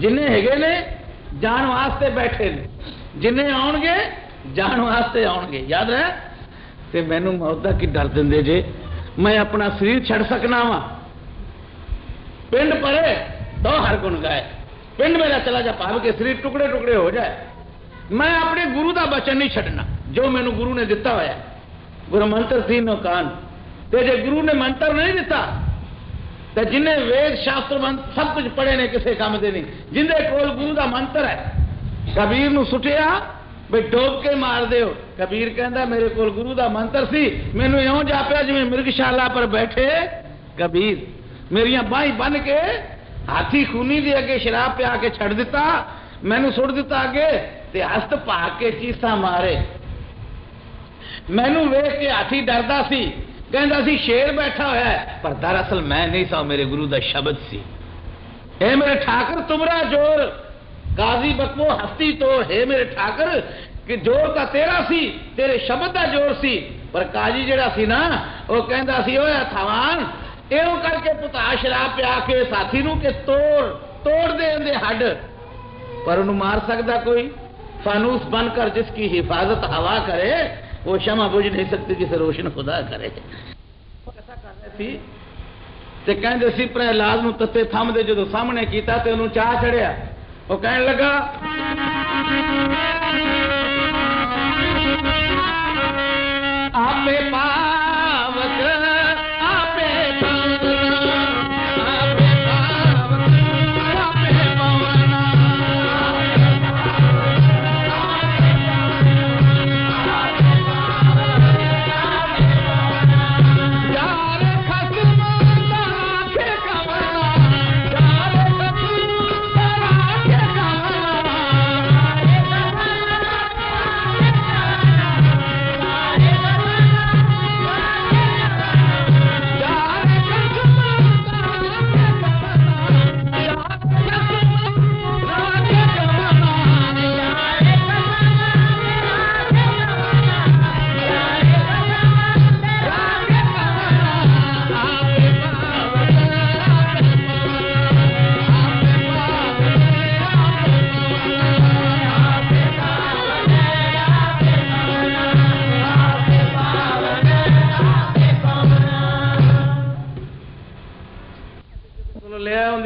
ਜਿੰਨੇ ਹੈਗੇ ਨੇ, ਜਾਣ ਵਾਸਤੇ ਬੈਠੇ ਨੇ। ਜਿੰਨੇ ਆਉਣਗੇ, ਜਾਣ ਵਾਸਤੇ ਆਉਣਗੇ। ਯਾਦ ਹੈ ਤੇ ਮੈਨੂੰ ਮੌਤ ਦਾ ਕੀ ਡਰ ਦਿੰਦੇ ਜੇ? ਮੈਂ ਆਪਣਾ ਸਰੀਰ ਛੱਡ ਸਕਣਾ ਵਾ। ਪਿੰਡ ਪਰੇ ਦੋ ਹਰ ਗੁਣ ਗਾਏ। ਪਿੰਡ ਮੇਰਾ ਚਲਾ ਜਾ ਭਾਵ ਕੇ ਸਰੀਰ ਟੁਕੜੇ ਟੁਕੜੇ ਹੋ ਜਾਏ। ਮੈਂ ਆਪਣੇ ਗੁਰੂ ਦਾ ਬਚਨ ਨਹੀਂ ਛੱਡਣਾ, ਜੋ ਮੈਨੂੰ ਗੁਰੂ ਨੇ ਦਿੱਤਾ ਹੋਇਆ। ਹੈ। ਗੁਰੂ ਮੰਤਰ ਤੀਨੋਂ ਕਾਨ ਤੇ ਜੇ ਗੁਰੂ ਨੇ ਮੰਤਰ ਨਹੀਂ ਦਿੱਤਾ ਤੇ ਜਿਨੇ ਵੇਦ ਸ਼ਾਸਤਰ ਮੰਤ ਸਭ ਕੁਝ ਪੜ੍ਹੇ ਨੇ ਕਿਸੇ ਕੰਮ ਦੇ ਨਹੀਂ ਜਿੰਦੇ ਕੋਲ ਗੁਰੂ ਦਾ ਮੰਤਰ ਹੈ ਕਬੀਰ ਨੂੰ ਸੁਟਿਆ ਵੀ ਡੋਬ ਕੇ ਮਾਰ ਦਿਓ ਕਬੀਰ ਕਹਿੰਦਾ ਮੇਰੇ ਕੋਲ ਗੁਰੂ ਦਾ ਮੰਤਰ ਸੀ ਮੈਨੂੰ ਇਉਂ ਜਾਪਿਆ ਜਿਵੇਂ ਮਿਰਗਸ਼ਾਲਾ ਪਰ ਬੈਠੇ ਕਬੀਰ ਮੇਰੀਆਂ ਬਾਹੀਂ ਬੰਨ ਕੇ ਹਾਥੀ ਖੂਨੀ ਦੇ ਅੱਗੇ ਸ਼ਰਾਬ ਪਿਆ ਕੇ ਛੱਡ ਦਿੱਤਾ ਮੈਨੂੰ ਸੁੱਟ ਦਿੱਤਾ ਅੱਗੇ ਤੇ ਹਸਤ ਪਾ ਕੇ ਚੀਸਾਂ ਮਾਰੇ ਮੈਨੂੰ ਵੇਖ ਕੇ ਹਾਥੀ ਡਰਦਾ کہندہ سی شیر بیٹھا ہوا ہے، پر دراصل میں نہیں سا میرے گرو دا شبد سی۔ اے میرے ٹھاکر، تمرا جور قاضی بکمو ہستی تو۔ اے میرے ٹھاکر، کہ جور تا تیرا سی، تیرے شبد دا جور سی۔ پر قاضی جڑا سی نا وہ کہندہ سی اوے تھوان ایو کر کے پتا شراب پیا کے ساتھی نو کے توڑ توڑ دے اندے ہڈ۔ پر انہوں مار سکتا کوئی؟ فانوس بن کر جس کی حفاظت ہوا کرے وہ شمع بج نہیں سکتی کسی روشن خدا کرے۔ سی تے کہندے سی پر نو تتے تھم دے جدو سامنے کیتا تے انہوں چاہ چڑھیا۔ وہ کہن لگا، آپ پاس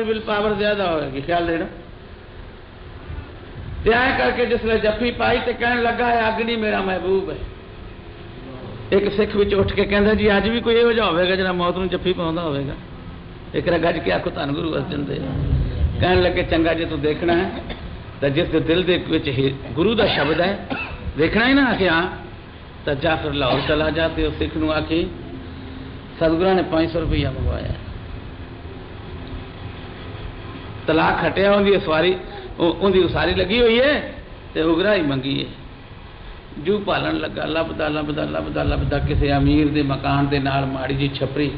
ਲਿਆ ਉਹਦੀ ਬਿਲ ਪਾਵਰ ਜ਼ਿਆਦਾ ਹੋਏਗੀ ਖਿਆਲ ਦੇਣਾ। ਤੇ ਐਂ ਕਰਕੇ ਜਿਸਲੇ ਜੱਫੀ ਪਾਈ ਤੇ ਕਹਿਣ ਲੱਗਾ, ਇਹ ਅੱਗ ਨਹੀਂ ਮੇਰਾ ਮਹਿਬੂਬ ਹੈ। ਇੱਕ ਸਿੱਖ ਵਿੱਚ ਉੱਠ ਕੇ ਕਹਿੰਦਾ, ਜੀ ਅੱਜ ਵੀ ਕੋਈ ਇਹੋ ਜਿਹਾ ਹੋਵੇਗਾ ਜਿਹੜਾ ਮੌਤ ਨੂੰ ਜੱਫੀ ਪਾਉਂਦਾ ਹੋਵੇਗਾ? ਇੱਕ ਗੱਜ ਕੇ ਆਖੋ, ਧੰਨ ਗੁਰੂ ਅਰਜਨ ਦੇਵ। ਕਹਿਣ ਲੱਗੇ, ਚੰਗਾ ਜੇ ਤੂੰ ਦੇਖਣਾ ਹੈ, ਤਾਂ ਜਿਸ ਦੇ ਦਿਲ ਦੇ ਵਿੱਚ ਗੁਰੂ ਦਾ ਸ਼ਬਦ ਹੈ, ਦੇਖਣਾ ਹੀ ਨਾ ਆਖੇ, ਹਾਂ। ਤਾਂ ਜਾ ਫਿਰ ਲਾਹੌਰ ਚਲਾ ਜਾ ਤੇ ਉਹ ਸਿੱਖ ਨੂੰ ਆਖੀ, ਸਤਿਗੁਰਾਂ ਨੇ 500 ਰੁਪਈਆ ਮੰਗਵਾਇਆ। ਤਲਾਕ ਖਟਿਆ ਉਹਦੀ ਸਵਾਰੀ ਉਹਦੀ ਉਸਾਰੀ ਲੱਗੀ ਹੋਈ ਹੈ ਤੇ ਉਗਰਾ ਮੰਗੀ ਹੈ। ਜੂ ਪਾਲਣ ਲੱਗਾ, ਲੱਭਦਾ ਲੱਭਦਾ ਲੱਭਦਾ ਲੱਭਦਾ ਕਿਸੇ ਅਮੀਰ ਦੇ ਮਕਾਨ ਦੇ ਨਾਲ ਮਾੜੀ ਜੀ ਛਪਰੀ।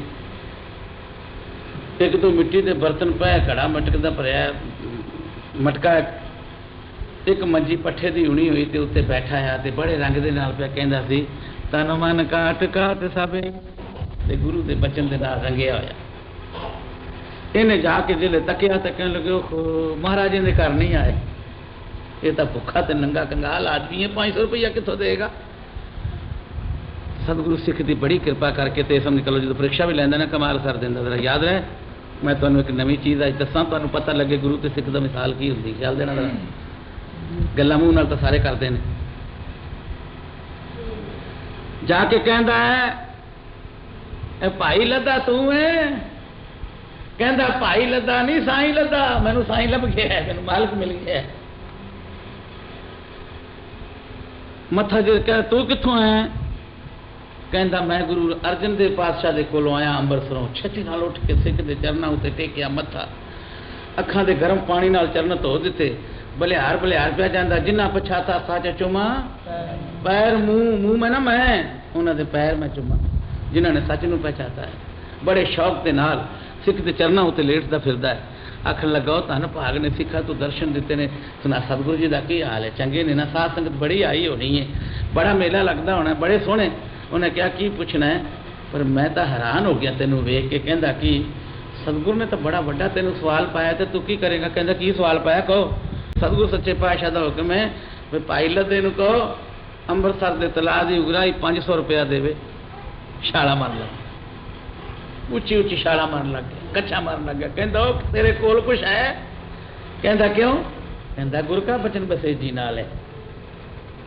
ਇੱਕ ਤੋਂ ਮਿੱਟੀ ਦੇ ਬਰਤਨ ਪਏ, ਘੜਾ ਮਟਕ ਦਾ ਭਰਿਆ, ਮਟਕਾ ਇੱਕ ਮੰਜੀ ਪੱਠੇ ਦੀ ਹੁਣੀ ਹੋਈ ਤੇ ਉੱਤੇ ਬੈਠਾ ਆ ਤੇ ਬੜੇ ਰੰਗ ਦੇ ਨਾਲ ਪਿਆ, ਕਹਿੰਦਾ ਸੀ, ਤਨ ਮਨ ਕਾਟ ਕਾਟ ਸਭੇ ਤੇ ਗੁਰੂ ਦੇ ਬਚਨ ਦੇ ਨਾਲ ਰੰਗਿਆ ਹੋਇਆ। ਇਹਨੇ ਜਾ ਕੇ ਜਿਹੜੇ ਤੱਕਿਆ ਤਾਂ ਕਹਿਣ ਲੱਗੇ ਉਹ ਮਹਾਰਾਜ ਦੇ ਘਰ ਨਹੀਂ ਆਏ। ਇਹ ਤਾਂ ਭੁੱਖਾ ਤੇ ਨੰਗਾ ਕੰਗਾਲ ਆਦਮੀ ਹੈ 500 ਰੁਪਇਆ ਕਿੱਥੋਂ ਦੇਗਾ ਸਤਿਗੁਰੂ ਸਿੱਖ ਦੀ ਬੜੀ ਕਿਰਪਾ ਕਰਕੇ ਤੇ ਸਮਝ ਲਓ, ਜਦੋਂ ਪ੍ਰੀਖਿਆ ਵੀ ਲੈਂਦਾ ਨਾ, ਕਮਾਲ ਕਰ ਦਿੰਦਾ, ਜ਼ਰਾ ਯਾਦ ਰਹੇ। ਮੈਂ ਤੁਹਾਨੂੰ ਇੱਕ ਨਵੀਂ ਚੀਜ਼ ਅੱਜ ਦੱਸਾਂ, ਤੁਹਾਨੂੰ ਪਤਾ ਲੱਗੇ ਗੁਰੂ ਤੇ ਸਿੱਖ ਦਾ ਮਿਸਾਲ ਕੀ ਹੁੰਦੀ ਚੱਲ ਦੇਣਾ ਜ਼ਰਾ। ਗੱਲਾਂ ਮੂੰਹ ਨਾਲ ਤਾਂ ਸਾਰੇ ਕਰਦੇ ਨੇ। ਜਾ ਕੇ ਕਹਿੰਦਾ ਹੈ, ਇਹ ਭਾਈ ਲੱਦਾ ਤੂੰ ਹੈ? ਕਹਿੰਦਾ, ਭਾਈ ਲੱਦਾ ਨਹੀਂ, ਸਾਈਂ ਲੱਦਾ। ਮੈਨੂੰ ਸਾਈਂ ਲੱਭ ਗਿਆ, ਮੈਨੂੰ ਮਾਲਕ ਮਿਲ ਗਿਆ। ਮੱਥਾ ਜੇ ਕਹ, ਤੂੰ ਕਿੱਥੋਂ ਆਇਆ? ਕਹਿੰਦਾ, ਮੈਂ ਗੁਰੂ ਅਰਜਨ ਦੇਵ ਪਾਤਸ਼ਾਹ ਦੇ ਕੋਲੋਂ ਆਇਆ, ਅੰਮ੍ਰਿਤਸਰੋਂ। ਛੇਤੀ ਨਾਲ ਉੱਠ ਕੇ ਸਿੱਖ ਦੇ ਚਰਨਾਂ ਉੱਤੇ ਟੇਕਿਆ ਮੱਥਾ। ਅੱਖਾਂ ਦੇ ਗਰਮ ਪਾਣੀ ਨਾਲ ਚਰਨ ਧੋ ਦਿੱਤੇ। ਬਲਿਹਾਰ ਬਲਿਹਾਰ ਪਿਆ ਜਾਂਦਾ। ਜਿੰਨਾ ਪਛਾਤਾ, ਸਾਚ ਚੁਮਾ। ਪੈਰ, ਮੂੰਹ ਮੂੰਹ ਮੈਂ ਨਾ ਮੈਂ, ਉਹਨਾਂ ਦੇ ਪੈਰ ਮੈਂ ਚੁਮਾ। ਜਿਨ੍ਹਾਂ ਨੇ ਸੱਚ ਨੂੰ ਪਛਾਤਾ ਹੈ। ਬੜੇ ਸ਼ੌਕ ਦੇ ਨਾਲ ਸਿੱਖ ਦੇ ਚਰਨਾਂ ਉੱਤੇ ਲੇਟਦਾ ਫਿਰਦਾ ਹੈ ਆਖਣ ਲਗਾਓ ਧੰਨ ਭਾਗ ਨੇ ਸਿੱਖਾ ਤੋਂ ਦਰਸ਼ਨ ਦਿੱਤੇ ਨੇ ਸੁਨਾ ਸਤਿਗੁਰੂ ਜੀ ਦਾ ਕੀ ਹਾਲ ਹੈ ਚੰਗੇ ਨੇ ਨਾ ਸਾਧ ਸੰਗਤ ਬੜੀ ਆਈ ਹੋਣੀ ਹੈ ਬੜਾ ਮੇਲਾ ਲੱਗਦਾ ਹੋਣਾ ਬੜੇ ਸੋਹਣੇ ਉਹਨੇ ਕਿਹਾ ਕੀ ਪੁੱਛਣਾ ਹੈ ਪਰ ਮੈਂ ਤਾਂ ਹੈਰਾਨ ਹੋ ਗਿਆ ਤੈਨੂੰ ਵੇਖ ਕੇ ਕਹਿੰਦਾ ਕਿ ਸਤਿਗੁਰੂ ਨੇ ਤਾਂ ਬੜਾ ਵੱਡਾ ਤੈਨੂੰ ਸਵਾਲ ਪਾਇਆ ਤੇ ਤੂੰ ਕੀ ਕਰੇਗਾ ਕਹਿੰਦਾ ਕੀ ਸਵਾਲ ਪਾਇਆ ਕਹੋ ਸਤਿਗੁਰੂ ਸੱਚੇ ਪਾਤਸ਼ਾਹ ਦਾ ਹੁਕਮ ਹੈ ਵੀ ਭਾਈ ਲੱਦੇ ਨੂੰ ਕਹੋ ਅੰਮ੍ਰਿਤਸਰ ਦੇ ਤਲਾਅ ਦੀ ਉਗਰਾਈ 500 ਰੁਪਇਆ ਦੇਵੇ ਛਾਲਾ ਮਾਰ ਲੈ ਉੱਚੀ ਉੱਚੀ ਛਾਲਾ ਮਾਰਨ ਲੱਗ ਕੱਛਾ ਮਾਰਨ ਲੱਗ ਕਹਿੰਦਾ, ਉਹ ਤੇਰੇ ਕੋਲ ਕੁਛ ਹੈ? ਕਹਿੰਦਾ, ਕਿਉਂ? ਕਹਿੰਦਾ, ਗੁਰੂ ਕਾ ਬਚਨ ਬਸੇ ਜੀ ਨਾਲ ਹੈ।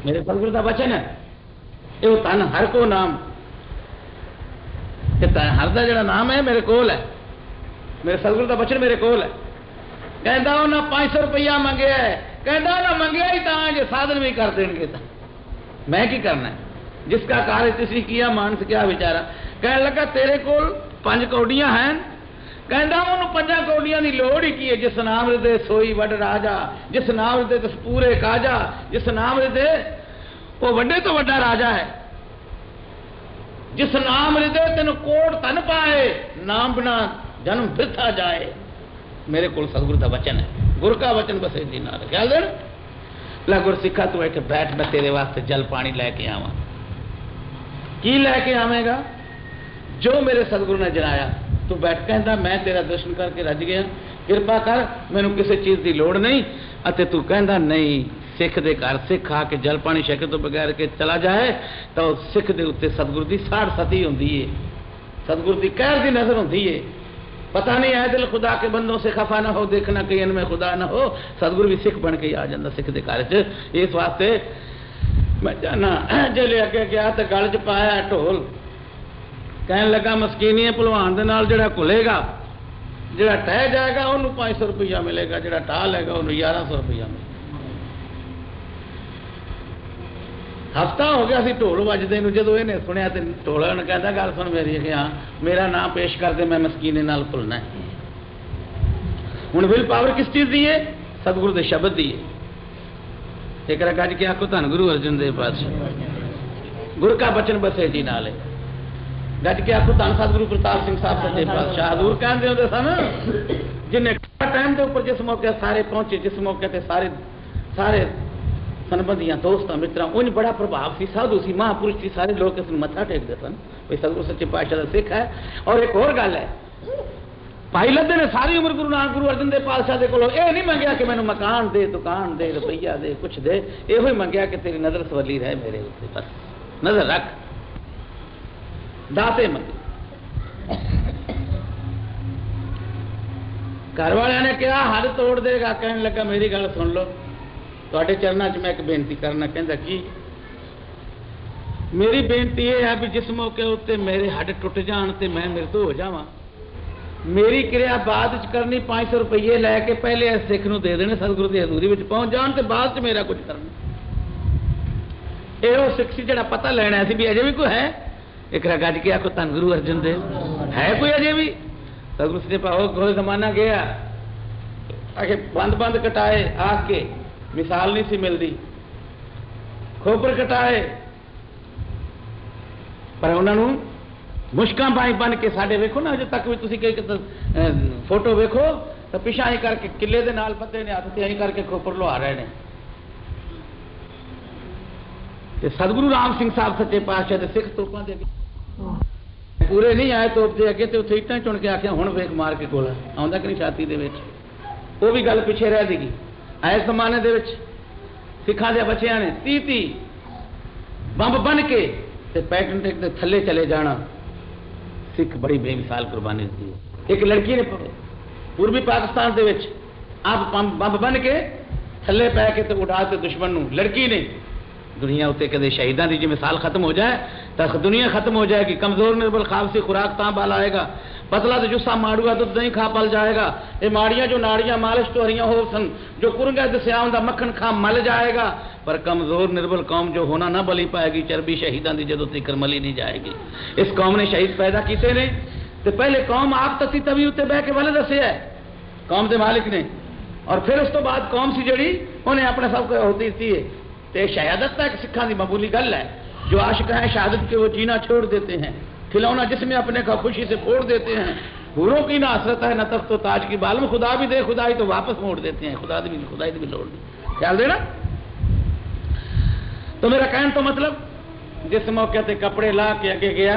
ਮੇਰੇ ਸਤਿਗੁਰੂ ਦਾ ਬਚਨ ਹੈ। ਇਹ ਤਨ ਹਰ ਕੋ ਨਾਮ। ਕਿ ਤਨ ਹਰ ਦਾ ਜਿਹੜਾ ਨਾਮ ਹੈ, ਮੇਰੇ ਕੋਲ ਹੈ। ਮੇਰੇ ਸਤਿਗੁਰੂ ਦਾ ਬਚਨ ਮੇਰੇ ਕੋਲ ਹੈ। ਕਹਿੰਦਾ ਉਹਨਾਂ 500 ਰੁਪਇਆ ਮੰਗਿਆ ਹੈ। ਕਹਿੰਦਾ ਉਹਨਾਂ ਮੰਗਿਆ ਹੀ ਤਾਂ, ਜੇ ਸਾਧਨ ਵੀ ਕਰ ਦੇਣਗੇ ਤਾਂ। ਮੈਂ ਕੀ ਕਰਨਾ ਹੈ? ਜਿਸ ਦਾ ਕਾਰਜ ਤੁਸੀਂ ਕੀਆ, ਮਾਨਸ ਕਿਆ ਵਿਚਾਰਾ। ਕਹਿਣ ਲੱਗਾ, ਤੇਰੇ ਕੋਲ ਪੰਜ ਕੌਡੀਆਂ ਹਨ। ਕਹਿੰਦਾ ਉਹਨੂੰ ਪੰਜਾਂ ਕੌਡੀਆਂ ਦੀ ਲੋੜ ਹੀ ਕੀ ਹੈ? ਜਿਸ ਨਾਮ ਦੇ ਸੋਈ ਵੱਡ ਰਾਜਾ, ਜਿਸ ਨਾਮ ਦੇ ਤਿਸ ਪੂਰੇ ਕਾਜਾ, ਜਿਸ ਨਾਮ ਦੇ ਉਹ ਵੱਡੇ ਤੋਂ ਵੱਡਾ ਰਾਜਾ ਹੈ। ਜਿਸ ਨਾਮ ਹਿਰਦੇ ਤੈਨੂੰ ਕੋਟ ਧਨ ਪਾਏ, ਨਾਮ ਬਿਨਾ ਜਨਮ ਬਿਰਥਾ ਜਾਏ। ਮੇਰੇ ਕੋਲ ਸਤਿਗੁਰੂ ਦਾ ਵਚਨ ਹੈ। ਗੁਰ ਕਾ ਵਚਨ ਬਸੇ ਦੀ ਨਾਲ। ਗੱਲ ਦੇਣ? ਲੈ ਗੁਰਸਿੱਖਾ ਤੂੰ ਇੱਥੇ ਬੈਠ, ਮੈਂ ਤੇਰੇ ਵਾਸਤੇ ਜਲ ਪਾਣੀ ਲੈ ਕੇ ਆਵਾਂ। ਕੀ ਲੈ ਕੇ ਆਵੇਂਗਾ? ਜੋ ਮੇਰੇ ਸਤਿਗੁਰੂ ਨੇ ਜਨਾਇਆ تو بیٹھ کہندا میں تیرا درشن کر کے رج گیا۔ کرپا کر میرے کسی چیز ਦੀ ਲੋੜ ਨਹੀਂ ਅਤੇ ਤੂੰ ਕਹਿੰਦਾ ਨਹੀਂ ਸਿੱਖ ਦੇ ਘਰ ਸਿੱਖ ਆ ਕੇ ਜਲ ਪਾਣੀ ਛਕ ਤੋਂ ਬਗੈਰ ਕੇ ਚਲਾ ਜਾਏ ਤਾਂ ਉਹ ਸਿੱਖ ਦੇ ਉੱਤੇ ਸਤਗੁਰ ਦੀ ਸਾੜ ਸਤੀ ਹੁੰਦੀ ਏ ਸਤਗੁਰ ਦੀ ਕਹਿਰ ਦੀ ਨਜ਼ਰ نہیں ہے دل خدا کے بندوں سے خفا نہ ہو، دیکھنا کہ ان میں خدا نہ ہو۔ سدگور بھی سکھ بن کے آ جا سکھ دے گھر اس واسطے میں جانا جی لے کے گیا تو گل چ پایا ٹول ਕਹਿਣ ਲੱਗਾ, ਮਸਕੀਨੀ ਭਲਵਾਨ ਦੇ ਨਾਲ ਜਿਹੜਾ ਘੁਲੇਗਾ, ਜਿਹੜਾ ਟਹਿ ਜਾਏਗਾ, ਉਹਨੂੰ 500 ਰੁਪਇਆ ਮਿਲੇਗਾ, ਜਿਹੜਾ ਟਾਹ ਲੇਗਾ ਉਹਨੂੰ 1100 ਰੁਪਇਆ ਮਿਲੇਗਾ। ਹਫਤਾ ਹੋ ਗਿਆ ਸੀ, ਢੋਲ ਵੱਜਦੇ ਨੂੰ, ਜਦੋਂ ਇਹਨੇ ਸੁਣਿਆ ਤੇ ਢੋਲਣ ਨੇ ਕਹਿੰਦਾ, ਗੱਲ ਸੁਣ ਮੇਰੀ, ਕਿ ਹਾਂ, ਮੇਰਾ ਨਾਮ ਪੇਸ਼ ਕਰਦੇ ਮੈਂ ਮਸਕੀਨੇ ਨਾਲ ਭੁੱਲਣਾ ਹੁਣ ਵਿਲ ਪਾਵਰ ਕਿਸ ਚੀਜ਼ ਦੀ ਹੈ? ਸਤਿਗੁਰੂ ਦੇ ਸ਼ਬਦ ਦੀ ਹੈ। ਇੱਕ ਗੱਜ ਕੇ ਆਖੋ, ਧੰਨ ਗੁਰੂ ਅਰਜਨ ਦੇਵ ਪਾਤਸ਼ਾਹ। ਗੁਰ ਕਾ ਬਚਨ ਬਸੇ ਜੀ ਨਾਲ। ਹੈ ਗੱਜ ਕੇ ਆਖੋ ਧੰਨ ਸਤਿਗੁਰੂ ਪ੍ਰਤਾਪ ਸਿੰਘ ਸਾਹਿਬ ਸੱਚੇ ਪਾਤਸ਼ਾਹ ਹਜ਼ੂਰ ਕਹਿੰਦੇ ਹੁੰਦੇ ਸਨ ਜਿਨੇ ਟਾਈਮ ਦੇ ਉੱਪਰ ਜਿਸ ਮੌਕੇ ਸਾਰੇ ਪਹੁੰਚੇ ਜਿਸ ਮੌਕੇ ਤੇ ਸਾਰੇ ਸਾਰੇ ਸੰਬੰਧੀਆਂ ਦੋਸਤਾਂ ਮਿੱਤਰਾਂ ਉਹ ਬੜਾ ਪ੍ਰਭਾਵ ਸੀ ਸਾਧੂ ਸੀ ਮਹਾਪੁਰਸ਼ ਸੀ ਸਾਰੇ ਲੋਕ ਇਸ ਨੂੰ ਮੱਥਾ ਟੇਕਦੇ ਸਨ ਵੀ ਸਤਿਗੁਰੂ ਸੱਚੇ ਪਾਤਸ਼ਾਹ ਦਾ ਸਿੱਖ ਹੈ ਔਰ ਇੱਕ ਹੋਰ ਗੱਲ ਹੈ ਭਾਈ ਲੱਦੇ ਨੇ ਸਾਰੀ ਉਮਰ ਗੁਰੂ ਨਾਨਕ ਗੁਰੂ ਅਰਜਨ ਦੇਵ ਪਾਤਸ਼ਾਹ ਦੇ ਕੋਲੋਂ ਇਹ ਨਹੀਂ ਮੰਗਿਆ ਕਿ ਮੈਨੂੰ ਮਕਾਨ ਦੇ ਦੁਕਾਨ ਦੇ ਰੁਪਈਆ ਦੇ ਕੁਛ ਦੇ ਇਹੋ ਹੀ ਮੰਗਿਆ ਕਿ ਤੇਰੀ ਨਜ਼ਰ ਸਵੱਲੀ ਰਹੇ ਮੇਰੇ ਉੱਤੇ ਬਸ ਨਜ਼ਰ ਰੱਖ ਦਾਤੇ ਮੰਗੇ ਘਰ ਵਾਲਿਆਂ ਨੇ ਕਿਹਾ, ਹੱਦ ਤੋੜ ਦੇਗਾ, ਕਹਿਣ ਲੱਗਾ, ਮੇਰੀ ਗੱਲ ਸੁਣ ਲਓ। ਤੁਹਾਡੇ ਚਰਨਾਂ 'ਚ ਮੈਂ ਇੱਕ ਬੇਨਤੀ ਕਰਨਾ ਕਹਿੰਦਾ, ਕੀ? ਮੇਰੀ ਬੇਨਤੀ ਇਹ ਹੈ ਵੀ ਜਿਸ ਮੌਕੇ ਉੱਤੇ ਮੇਰੇ ਹੱਡ ਟੁੱਟ ਜਾਣ ਤੇ ਮੈਂ ਮਿਰਦੂ ਹੋ ਜਾਵਾਂ, ਮੇਰੀ ਕਿਰਿਆ ਬਾਅਦ ਚ ਕਰਨੀ 500 ਰੁਪਏ ਲੈ ਕੇ ਪਹਿਲੇ ਇਸ ਸਿੱਖ ਨੂੰ ਦੇ ਦੇਣੇ, ਸਤਿਗੁਰੂ ਦੀ ਹਜ਼ੂਰੀ ਵਿੱਚ ਪਹੁੰਚ ਜਾਣ ਤੇ ਬਾਅਦ ਚ ਮੇਰਾ ਕੁਝ ਕਰਨਾ। ਇਹ ਉਹ ਸਿੱਖ ਸੀ ਜਿਹੜਾ ਪਤਾ ਲੈਣਾ ਸੀ ਵੀ ਅਜੇ ਵੀ ਕੋਈ ਹੈ। ਇੱਕ ਰਾ ਗੱਜ ਕੇ ਆਖੋ ਧੰਨ ਗੁਰੂ ਅਰਜਨ ਦੇਵ ਹੈ ਕੋਈ ਅਜੇ ਵੀ ਸਤਿਗੁਰੂ ਜੀ ਪਾਓ ਕੋਈ ਜ਼ਮਾਨਾ ਗਿਆ ਆਖੇ ਬੰਦ ਬੰਦ ਕਟਾਏ ਆ ਕੇ ਮਿਸਾਲ ਨਹੀਂ ਸੀ ਮਿਲਦੀ ਖੋਪਰ ਕਟਾਏ ਪਰ ਉਹਨਾਂ ਨੂੰ ਮੁਸ਼ਕਾਂ ਬਾਈ ਬਣ ਕੇ ਸਾਡੇ ਵੇਖੋ ਨਾ ਅਜੇ ਤੱਕ ਵੀ ਤੁਸੀਂ ਕਿ ਫੋਟੋ ਵੇਖੋ ਤਾਂ ਪਿਛਾਂ ਹੀ ਕਰਕੇ ਕਿੱਲੇ ਦੇ ਨਾਲ ਬੰਦੇ ਨੇ ਹੱਥ ਤੇ ਐਂ ਕਰਕੇ ਖੋਪਰ ਲਵਾ ਰਹੇ ਨੇ ਤੇ ਸਤਿਗੁਰੂ ਰਾਮ ਸਿੰਘ ਸਾਹਿਬ ਸੱਚੇ ਪਾਤਸ਼ਾਹ ਦੇ ਸਿੱਖ ਤੋਪਾਂ ਦੇ ਅੱਗੇ ਪੂਰੇ ਨਹੀਂ ਆਏ ਤੋਪ ਦੇ ਅੱਗੇ ਤੇ ਉੱਥੇ ਇੱਟਾਂ ਚੁਣ ਕੇ ਆਖਿਆ, ਹੁਣ ਵੇਖ ਮਾਰ ਕੇ ਗੋਲਾ ਆਉਂਦਾ ਕਿ ਨਹੀਂ ਛਾਤੀ ਦੇ ਵਿੱਚ? ਉਹ ਵੀ ਗੱਲ ਪਿੱਛੇ ਰਹਿ ਜੇਗੀ ਆਏ ਜ਼ਮਾਨੇ ਦੇ ਵਿੱਚ ਸਿੱਖਾਂ ਦੇ ਬੱਚਿਆਂ ਨੇ 30 30 ਬੰਬ ਬਣ ਕੇ ਤੇ ਪੈਟਨ ਟੇਕ ਦੇ ਥੱਲੇ ਚਲੇ ਜਾਣਾ। ਸਿੱਖ ਬੜੀ ਬੇਮਿਸਾਲ ਕੁਰਬਾਨੀ ਦਿੱਤੀ। ਇੱਕ ਲੜਕੀ ਨੇ ਪੂਰਬੀ ਪਾਕਿਸਤਾਨ ਦੇ ਵਿੱਚ ਆਪ ਬੰਬ ਬੰਬ ਬਣ ਕੇ ਥੱਲੇ ਪੈ ਕੇ ਤੇ ਉਡਾ ਤੇ ਦੁਸ਼ਮਣ ਨੂੰ। ਲੜਕੀ ਨੇ ਦੁਨੀਆ ਉੱਤੇ ਕਦੇ ਸ਼ਹੀਦਾਂ ਦੀ ਜੇ ਮਿਸਾਲ ਖਤਮ ਹੋ ਜਾਏ دنیا ختم ہو جائے گی، کمزور نربل بل خواب سے خوراک تاں بال آئے گا۔ پتلا تو جسا ماڑوا دودھ نہیں کھا پل جائے گا۔ اے ماڑیاں جو ناڑیاں مالش تو ہریاں ہو سن، جو کرنگا دسیا ہوں مکھن کھا مل جائے گا۔ پر کمزور نربل قوم جو ہونا نہ بلی پائے گی، چربی شہیدان دی جدو تکر ملی نہیں جائے گی۔ اس قوم نے شہید پیدا کیتے نے۔ تو پہلے قوم آپ تسی تبھی اتنے بہ کے والے دسے ہے۔ قوم دے مالک نے۔ اور پھر اس تو بعد قوم سی جڑی، انہیں اپنے سب کو ہوتی تھی تے شہادت تک سکھان دی مبولی گل ہے۔ جو عاشق ہیں، شہادت کے وہ جینا چھوڑ دیتے ہیں۔ کھلونا جس میں اپنے کا خوشی سے پھوڑ دیتے ہیں۔ حوروں کی نہ حسرت ہے، نہ تخت و تاج کی۔ بالم خدا بھی دے، خدائی تو واپس موڑ دیتے ہیں۔ خدا بھی خدا بھی لوڑ دی۔ خیال دینا۔ تو میرا کہن تو مطلب جس موقع تے کپڑے لا کے اگے گیا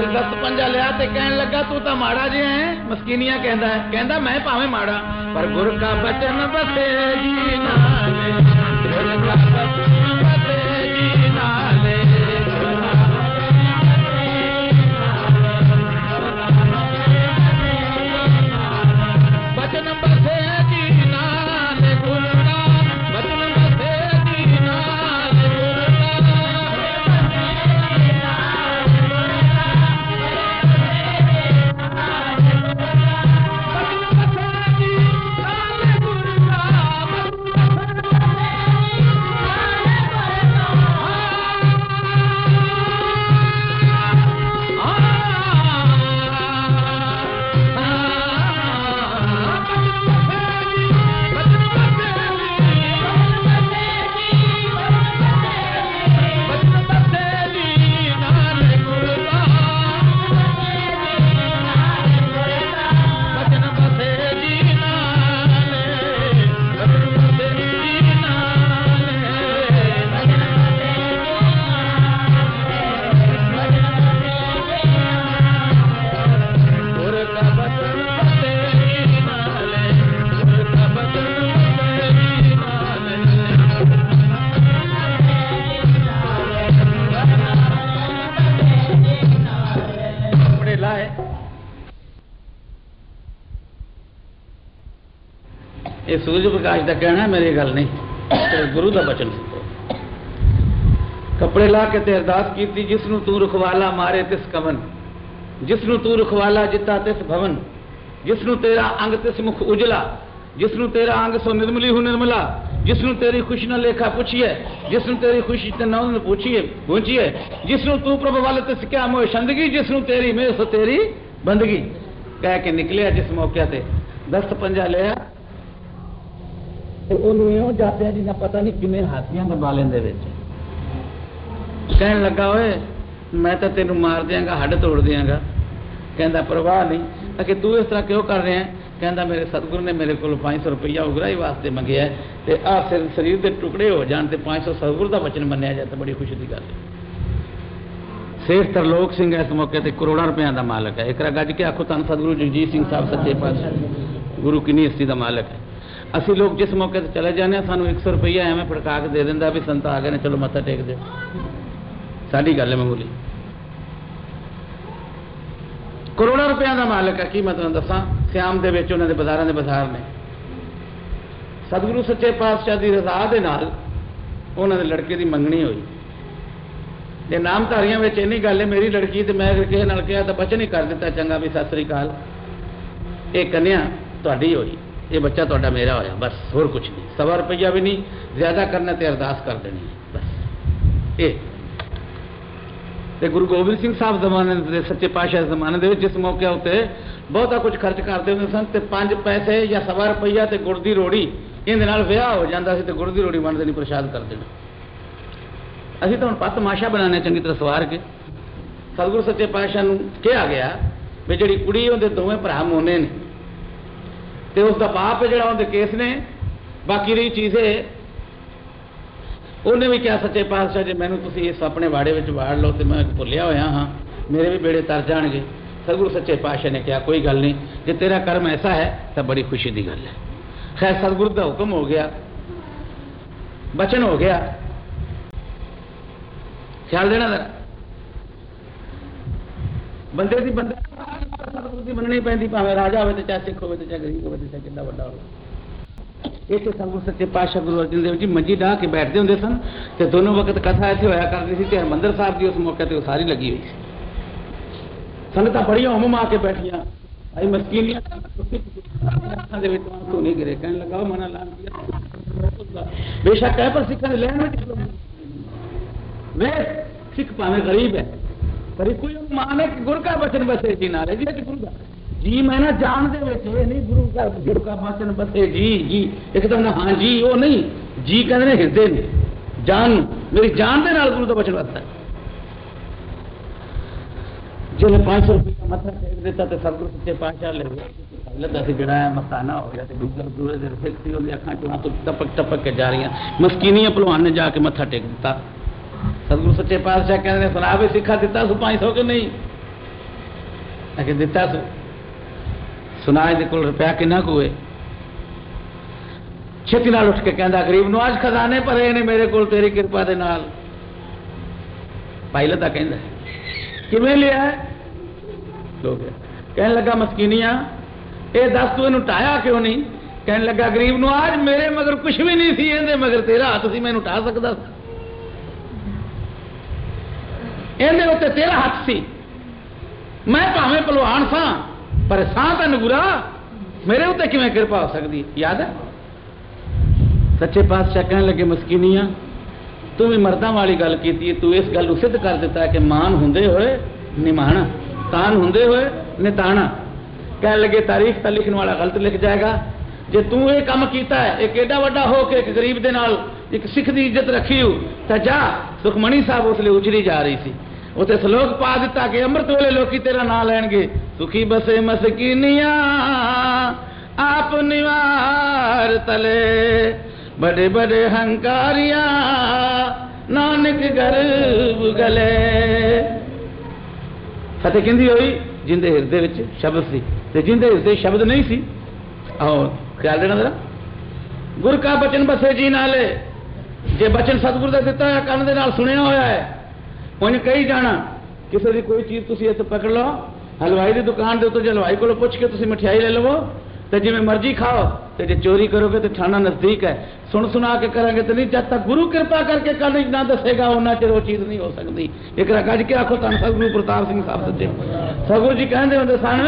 ਦਸ ਪੰਜਾ ਲਿਆ ਤੇ ਕਹਿਣ ਲੱਗਾ, ਤੂੰ ਤਾਂ ਮਾੜਾ ਜਿਹਾ ਹੈ? ਮਸਕੀਨੀਆਂ ਕਹਿੰਦਾ ਹੈ ਕਹਿੰਦਾ ਮੈਂ ਭਾਵੇਂ ਮਾੜਾ, ਪਰ ਗੁਰ ਕਾ ਬਚਨ ਬਸੇ ਜੀ ਨਾਲੇ ਗੁਰ ਕਾ ਬਚਨ ਬਸੇ ਕੱਪੜੇ ਇਹ ਸੂਰਜ ਪ੍ਰਕਾਸ਼ ਦਾ ਕਹਿਣਾ ਮੇਰੀ ਗੱਲ ਨਹੀਂ। ਇਹ ਗੁਰੂ ਦਾ ਬਚਨ ਕੱਪੜੇ ਲਾ ਕੇ ਤੇ ਅਰਦਾਸ ਕੀਤੀ, ਜਿਸ ਨੂੰ ਤੂੰ ਰਖਵਾਲਾ ਮਾਰੇ ਤਿਸ ਕਵਨ। ਜਿਸ ਨੂੰ ਤੂੰ ਰਖਵਾਲਾ ਜਿੱਤਾ ਤਿਸ ਭਵਨ। ਜਿਸ ਨੂੰ ਤੇਰਾ ਅੰਗ ਤਿਸ ਮੁਖ ਉਜਲਾ। ਜਿਸ ਨੂੰ ਤੇਰਾ ਅੰਗ ਸੋ ਨਿਰਮਲੀ ਹੋ ਨਿਰਮਲਾ। ਜਿਸ ਨੂੰ ਤੇਰੀ ਖੁਸ਼ੀ ਨਾਲ ਲੇਖਾ ਪੁੱਛੀਏ ਜਿਸ ਨੂੰ ਤੇਰੀ ਖੁਸ਼ੀ ਤੇ ਨਾ ਉਹਨੂੰ ਪੁੱਛੀਏ ਪਹੁੰਚੀਏ ਜਿਸ ਨੂੰ ਤੂੰ ਪ੍ਰਭ ਵੱਲ ਤੇ ਸਿੱਖਿਆ ਮੋਹ ਸ਼ੰਦਗੀ ਜਿਸ ਨੂੰ ਤੇਰੀ ਮੇਰ ਸੋ ਤੇਰੀ ਬੰਦਗੀ। ਕਹਿ ਕੇ ਨਿਕਲਿਆ ਜਿਸ ਮੌਕੇ ਤੇ। ਦਸਤ ਪੰਜਾ ਲਿਆ। ਤੇ ਉਹਨੂੰ ਇਹੋ ਜਾਪਿਆ ਜਿੰਨਾ ਪਤਾ ਨਹੀਂ ਕਿਵੇਂ ਹਾਥੀਆਂ ਦੇ ਬਾਲਣ ਦੇ ਵਿੱਚ। ਕਹਿਣ ਲੱਗਾ, ਓਏ, ਮੈਂ ਤਾਂ ਤੈਨੂੰ ਮਾਰ ਦਿਆਂਗਾ, ਹੱਡ ਤੋੜ ਦਿਆਂਗਾ। ਕਹਿੰਦਾ, ਪਰਵਾਹ ਨਹੀਂ। ਅਕੇ ਤੂੰ ਇਸ ਤਰ੍ਹਾਂ ਕਿਉਂ ਕਰ ਰਿਹਾ ਹੈ? ਕਹਿੰਦਾ ਮੇਰੇ ਸਤਿਗੁਰੂ ਨੇ ਮੇਰੇ ਕੋਲ 500 ਰੁਪਈਆ ਉਗਰਾਈ ਵਾਸਤੇ ਮੰਗਿਆ ਤੇ ਆ ਸਿਰ ਸਰੀਰ ਦੇ ਟੁਕੜੇ ਹੋ ਜਾਣ ਤੇ 500 ਸਤਿਗੁਰੂ ਦਾ ਵਚਨ ਮੰਨਿਆ ਜਾਏ ਤਾਂ ਬੜੀ ਖੁਸ਼ੀ ਦੀ ਗੱਲ ਹੈ। ਸੇਠ ਤਰਲੋਕ ਸਿੰਘ ਇਸ ਮੌਕੇ ਤੇ ਕਰੋੜਾਂ ਰੁਪਈਆਂ ਦਾ ਮਾਲਕ ਹੈ। ਇਕਰਾ ਗੱਜ ਕੇ ਆਖੋ, ਧੰਨ ਸਤਿਗੁਰੂ ਜਗਜੀਤ ਸਿੰਘ ਸਾਹਿਬ, ਸੱਚੇ ਪਾਤਸ਼ਾਹ, ਗੁਰੂ ਕਿੰਨੀ ਹਸਤੀ ਦਾ ਮਾਲਕ ਹੈ। ਅਸੀਂ ਲੋਕ ਜਿਸ ਮੌਕੇ ਤੇ ਚਲੇ ਜਾਂਦੇ ਹਾਂ, ਸਾਨੂੰ 100 ਰੁਪਈਆ ਐਵੇਂ ਫੜਕਾ ਕੇ ਦੇ ਦਿੰਦਾ ਵੀ ਸੰਤ ਆ ਗਏ ਨੇ, ਚਲੋ ਮੱਥਾ ਟੇਕ ਦਿਓ। ਸਾਡੀ ਗੱਲ ਹੈ ਮਾਮੂਲੀ। ਕਰੋੜਾਂ ਰੁਪਈਆਂ ਦਾ ਮਾਲਕ ਹੈ ਕੀ ਮੈਂ ਤੁਹਾਨੂੰ ਦੱਸਾਂ? ਸਿਆਮ ਦੇ ਵਿੱਚ ਉਹਨਾਂ ਦੇ ਬਾਜ਼ਾਰਾਂ ਦੇ ਬਾਜ਼ਾਰ ਨੇ। ਸਤਿਗੁਰੂ ਸੱਚੇ ਪਾਤਸ਼ਾਹ ਦੀ ਰਜ਼ਾ ਦੇ ਨਾਲ ਉਹਨਾਂ ਦੇ ਲੜਕੇ ਦੀ ਮੰਗਣੀ ਹੋਈ। ਤੇ ਨਾਮਧਾਰੀਆਂ ਵਿੱਚ ਇੰਨੀ ਗੱਲ ਹੈ ਮੇਰੀ ਲੜਕੀ ਤੇ ਮੈਂ ਅਗਰ ਕਿਸੇ ਨਾਲ ਕਿਹਾ ਤਾਂ ਬਚਨ ਹੀ ਕਰ ਦਿੱਤਾ ਚੰਗਾ ਵੀ ਸਤਿ ਸ੍ਰੀ ਅਕਾਲ। ਇਹ ਕੰਨਿਆ ਤੁਹਾਡੀ ਹੋਈ ਇਹ ਬੱਚਾ ਤੁਹਾਡਾ ਮੇਰਾ ਹੋਇਆ ਬਸ ਹੋਰ ਕੁਝ ਨਹੀਂ। ਸਵਾ ਰੁਪਈਆ ਵੀ ਨਹੀਂ ਜ਼ਿਆਦਾ ਕਰਨਾ ਤੇ ਅਰਦਾਸ ਕਰ ਦੇਣੀ ਹੈ, ਬਸ। ਇਹ। ਤੇ ਗੁਰੂ ਗੋਬਿੰਦ ਸਿੰਘ ਸਾਹਿਬ ਜ਼ਮਾਨੇ ਦੇ ਸੱਚੇ ਪਾਤਸ਼ਾਹ ਜ਼ਮਾਨੇ ਦੇ ਵਿੱਚ ਜਿਸ ਮੌਕੇ ਉੱਤੇ ਬਹੁਤਾ ਕੁਝ ਖਰਚ ਕਰਦੇ ਹੁੰਦੇ ਸਨ ਤੇ 5 ਪੈਸੇ ਜਾਂ ਸਵਾ ਰੁਪਈਆ ਤੇ ਗੁੜ ਦੀ ਰੋੜੀ, ਇਹਦੇ ਨਾਲ ਵਿਆਹ ਹੋ ਜਾਂਦਾ ਸੀ ਤੇ ਗੁੜ ਦੀ ਰੋੜੀ ਵੰਡ ਨਹੀਂ, ਪ੍ਰਸ਼ਾਦ ਕਰ ਦੇਣਾ ਅਸੀਂ ਤਾਂ ਹੁਣ ਪੱਤ ਤਮਾਸ਼ਾ ਬਣਾਉਣੇ ਚੰਗੀ ਤਰ੍ਹਾਂ ਸਵਾਰ ਕੇ। ਸਤਿਗੁਰੂ ਸੱਚੇ ਪਾਤਸ਼ਾਹ ਨੂੰ ਕਿਹਾ ਗਿਆ ਵੀ ਜਿਹੜੀ ਕੁੜੀ ਉਹਦੇ ਦੋਵੇਂ ਭਰਾ ਮੋਨੇ ਨੇ। ਤੇ ਉਸ ਦਾ ਬਾਪ ਜਿਹੜਾ, ਉਹਦੇ ਕੇਸ ਨੇ। ਬਾਕੀ ਰਹੀ ਚੀਜ਼ ਇਹ ਉਹਨੇ ਵੀ ਕਿਹਾ, ਸੱਚੇ ਪਾਤਸ਼ਾਹ, ਜੇ ਮੈਨੂੰ ਤੁਸੀਂ ਇਸ ਆਪਣੇ ਵਾੜੇ ਵਿੱਚ ਵਾੜ ਲਓ ਤੇ ਮੈਂ ਭੁੱਲਿਆ ਹੋਇਆ ਹਾਂ, ਮੇਰੇ ਵੀ ਬੇੜੇ ਤਰ ਜਾਣਗੇ। ਸਤਿਗੁਰੂ ਸੱਚੇ ਪਾਤਸ਼ਾਹ ਨੇ ਕਿਹਾ, ਕੋਈ ਗੱਲ ਨਹੀਂ, ਜੇ ਤੇਰਾ ਕਰਮ ਐਸਾ ਹੈ, ਤਾਂ ਬੜੀ ਖੁਸ਼ੀ ਦੀ ਗੱਲ ਹੈ। ਖੈਰ, ਸਤਿਗੁਰੂ ਦਾ ਹੁਕਮ ਹੋ ਗਿਆ, ਬਚਨ ਹੋ ਗਿਆ। ਖਿਆਲ ਦੇਣਾ ਜ਼ਰਾ। ਬੰਦੇ ਦੀ ਬੰਦੇ ਸਤਿਗੁਰੂ ਦੀ ਮੰਨਣੀ ਪੈਂਦੀ, ਭਾਵੇਂ ਰਾਜਾ ਹੋਵੇ ਤੇ ਚਾਹੇ ਸਿੱਖ ਹੋਵੇ ਤੇ ਚਾਹੇ ਗਰੀਬ ਹੋਵੇ ਤੇ ਚਾਹੇ ਕਿੰਨਾ ਵੱਡਾ ਹੋਵੇ। ਇੱਥੇ ਸਤਿਗੁਰੂ ਸੱਚੇ ਪਾਤਸ਼ਾਹ ਗੁਰੂ ਅਰਜਨ ਦੇਵ ਜੀ ਮੰਜੀ ਢਾਹ ਕੇ ਬੈਠਦੇ ਹੁੰਦੇ ਸਨ ਤੇ ਦੋਨੋਂ ਵਕਤ ਕਥਾ ਇੱਥੇ ਹੋਇਆ ਕਰਦੀ ਸੀ ਤੇ ਹਰਮੰਦਰ ਸਾਹਿਬ ਦੀ ਉਸ ਮੌਕੇ ਤੇ ਉਸਾਰੀ ਲੱਗੀ ਹੋਈ ਸੀ। ਸੰਗਤਾਂ ਬੜੀਆਂ ਹੁਮ ਆ ਕੇ ਬੈਠੀਆਂ। ਆਈ ਮਸਕੀਨੀਆਂ ਅੱਖਾਂ ਦੇ ਵਿੱਚ ਆਂਸੂ ਨਹੀਂ ਗਿਰੇ ਕਹਿਣ ਲੱਗਾ, ਉਹ ਮਨਾ ਲਾਨ ਕੀਆ ਬੇਸ਼ੱਕ ਹੈ ਪਰ ਸਿੱਖਾਂ ਦੇ ਲੈਣ ਵਿੱਚ ਵੇ ਸਿੱਖ ਭਾਵੇਂ ਗਰੀਬ ਹੈ, ਪਰ ਇਹ ਕੋਈ ਮਾਨੇ ਕਿ ਗੁਰ ਕਾ ਬਚਨ ਬਸੇ ਜੀ ਨਾਲੇ ਜੀ ਕਿ ਗੁਰੂ ਦਾ ਜੀ ਮੈਂ ਨਾ ਜਾਣ ਦੇ ਵਿੱਚ ਇਹ ਨਹੀਂ ਗੁਰੂ ਕਾ ਗੁਰ ਕਾ ਬਚਨ ਬਸੇ ਜੀ ਜੀ ਇੱਕਦਮ ਨਾ ਹਾਂ ਜੀ ਉਹ ਨਹੀਂ ਜੀ ਕਹਿੰਦੇ ਨੇ ਹਿਰਦੇ ਨੇ ਜਾਨ ਨੂੰ। ਮੇਰੀ ਜਾਨ ਦੇ ਨਾਲ ਗੁਰੂ ਦਾ ਬਚਨ ਵੱਸਦਾ ਹੈ ਜਿਹਨੇ 500 ਰੁਪਏ ਦਾ ਮੱਥਾ ਟੇਕ ਦਿੱਤਾ ਤੇ ਸਤਿਗੁਰੂ ਸੱਚੇ ਪਾਤਸ਼ਾਹ ਲੈ ਗਏ ਲੱਦਾ ਸੀ ਜਿਹੜਾ ਹੈ ਮੱਥਾ ਨਾ ਹੋ ਗਿਆ ਤੇ ਦੂਜਾ ਦੂਰੇ ਦੇ ਸਿੱਖੀ ਉਹਦੀ ਅੱਖਾਂ ਚੋਂ ਆਂਸੂ ਟਪਕ ਟਪਕ ਕੇ ਜਾ ਰਹੀਆਂ ਮਸਕੀਨੀਆਂ ਭਲਵਾਨ ਨੇ ਜਾ ਕੇ ਮੱਥਾ ਟੇਕ ਦਿੱਤਾ ਸਤਿਗੁਰੂ ਸੱਚੇ ਪਾਤਸ਼ਾਹ ਕਹਿੰਦੇ ਨੇ ਸੁਣਾ ਵੀ ਸਿੱਖਾ ਦਿੱਤਾ ਸੂ 500 ਕਿ ਨਹੀਂ ਮੈਂ ਕਿ ਦਿੱਤਾ ਸੂ ਸੁਣਾ ਇਹਦੇ ਕੋਲ ਰੁਪਿਆ ਕਿੰਨਾ ਕੁ ਹੋਏ ਛੇਤੀ ਨਾਲ ਉੱਠ ਕੇ ਕਹਿੰਦਾ, ਗਰੀਬ ਨੂੰ ਅੱਜ ਖਜ਼ਾਨੇ ਭਰੇ ਨੇ ਮੇਰੇ ਕੋਲ, ਤੇਰੀ ਕਿਰਪਾ ਦੇ ਨਾਲ। ਪਾਇਲਟ ਦਾ ਕਹਿੰਦਾ, ਕਿਵੇਂ ਲਿਆ? ਹੈ? ਹੋ ਗਿਆ ਕਹਿਣ ਲੱਗਾ, ਮਸਕੀਨੀਆਂ, ਇਹ ਦੱਸ ਤੂੰ ਇਹਨੂੰ ਟਾਇਆ ਕਿਉਂ ਨਹੀਂ? ਕਹਿਣ ਲੱਗਾ, ਗਰੀਬ ਨੂੰ ਅੱਜ ਮੇਰੇ ਮਗਰ ਕੁਝ ਵੀ ਨਹੀਂ ਸੀ, ਇਹਦੇ ਮਗਰ ਤੇਰਾ ਹੱਥ ਸੀ ਮੈਨੂੰ ਟਾ ਸਕਦਾ ਸੀ। ਇਹਦੇ ਉੱਤੇ ਤੇਰਾ ਹੱਥ ਸੀ। ਮੈਂ ਭਾਵੇਂ ਪਹਿਲਵਾਨ ਸਾਂ ਪਰ ਸਾਂ ਤਾਂ ਨਗੁਰਾ, ਮੇਰੇ ਉੱਤੇ ਕਿਵੇਂ ਕਿਰਪਾ ਹੋ ਸਕਦੀ? ਯਾਦ ਹੈ? ਸੱਚੇ ਪਾਤਸ਼ਾਹ ਕਹਿਣ ਲੱਗੇ, ਮਸਕੀਨੀਆਂ, ਤੂੰ ਵੀ ਮਰਦਾਂ ਵਾਲੀ ਗੱਲ ਕੀਤੀ ਹੈ ਤੂੰ ਇਸ ਗੱਲ ਨੂੰ ਸਿੱਧ ਕਰ ਦਿੱਤਾ ਕਿ ਮਾਨ ਹੁੰਦੇ ਹੋਏ ਨਿਮਾਣਾ, ਤਾਨ ਹੁੰਦੇ ਹੋਏ ਨਿਤਾਣਾ। ਕਹਿਣ ਲੱਗੇ, ਤਾਰੀਖ ਤਾਂ ਲਿਖਣ ਵਾਲਾ ਗਲਤ ਲਿਖ ਜਾਏਗਾ। ਜੇ ਤੂੰ ਇਹ ਕੰਮ ਕੀਤਾ ਹੈ ਇੱਕ ਏਡਾ ਵੱਡਾ ਹੋ ਕੇ ਇੱਕ ਗਰੀਬ ਦੇ ਨਾਲ ਇੱਕ ਸਿੱਖ ਦੀ ਇੱਜ਼ਤ ਰੱਖੀ ਹੋ ਤਾਂ ਜਾ ਸੁਖਮਣੀ ਸਾਹਿਬ ਉਸ ਲਈ ਉਚਰੀ ਜਾ ਰਹੀ ਸੀ। ਉਥੇ ਸ਼ਲੋਕ ਪਾ ਦਿੱਤਾ ਕਿ ਅੰਮ੍ਰਿਤ ਵੇਲੇ ਲੋਕੀ ਤੇਰਾ ਨਾਂ ਲੈਣਗੇ। ਸੁਖੀ ਬਸੇ ਮਸਕੀਨੀਆਂ, ਆਪ ਨਿਵਾਰ ਤਲੇ। ਬੜੇ ਬੜੇ ਹੰਕਾਰੀਆਂ, ਨਾਨਕ ਗਰਬ ਗਲੇ। ਫਤਿਹ ਕਹਿੰਦੀ ਹੋਈ? ਜਿੰਦੇ ਹਿਰਦੇ ਵਿੱਚ ਸ਼ਬਦ ਸੀ। ਤੇ ਜਿੰਦੇ ਹਿਰਦੇ ਸ਼ਬਦ ਨਹੀਂ ਸੀ, ਆਓ ਖਿਆਲ ਦੇਣਾ ਜ਼ਰਾ। ਗੁਰ ਕਾ ਬਚਨ ਬਸੇ ਜੀ ਨਾਲੇ। ਜੇ ਬਚਨ ਸਤਿਗੁਰ ਦਾ ਦਿੱਤਾ ਹੋਇਆ, ਕੰਨ ਦੇ ਨਾਲ ਸੁਣਿਆ ਹੋਇਆ ਹੈ ਉਹਨੇ ਕਹੀ ਜਾਣਾ, ਕਿਸੇ ਦੀ ਕੋਈ ਚੀਜ਼ ਤੁਸੀਂ ਇੱਥੇ ਪਕੜ ਲਓ, ਹਲਵਾਈ ਦੀ ਦੁਕਾਨ ਦੇ ਉੱਤੇ ਜੇ ਹਲਵਾਈ ਕੋਲੋਂ ਪੁੱਛ ਕੇ ਤੁਸੀਂ ਮਠਿਆਈ ਲੈ ਲਵੋ, ਤੇ ਜਿਵੇਂ ਮਰਜ਼ੀ ਖਾਓ, ਤੇ ਜੇ ਚੋਰੀ ਕਰੋਗੇ ਤੇ ਥਾਣਾ ਨਜ਼ਦੀਕ ਹੈ। ਸੁਣ ਸੁਣਾ ਕੇ ਕਰਾਂਗੇ ਤੇ ਨਹੀਂ, ਜਦ ਤੱਕ ਗੁਰੂ ਕਿਰਪਾ ਕਰਕੇ ਕੰਨ ਵਿੱਚ ਨਾ ਦੱਸੇਗਾ, ਉਹਨਾਂ ਚਿਰ ਉਹ ਚੀਜ਼ ਨਹੀਂ ਹੋ ਸਕਦੀ। ਇੱਕ ਰਾ ਗੱਜ ਕੇ ਆਖੋ ਤਾਂ ਸਤਿਗੁਰੂ ਪ੍ਰਤਾਪ ਸਿੰਘ ਸਾਹਿਬ ਸੱਚੇ। ਸਤਿਗੁਰੂ ਜੀ ਕਹਿੰਦੇ ਹੁੰਦੇ ਸਨ,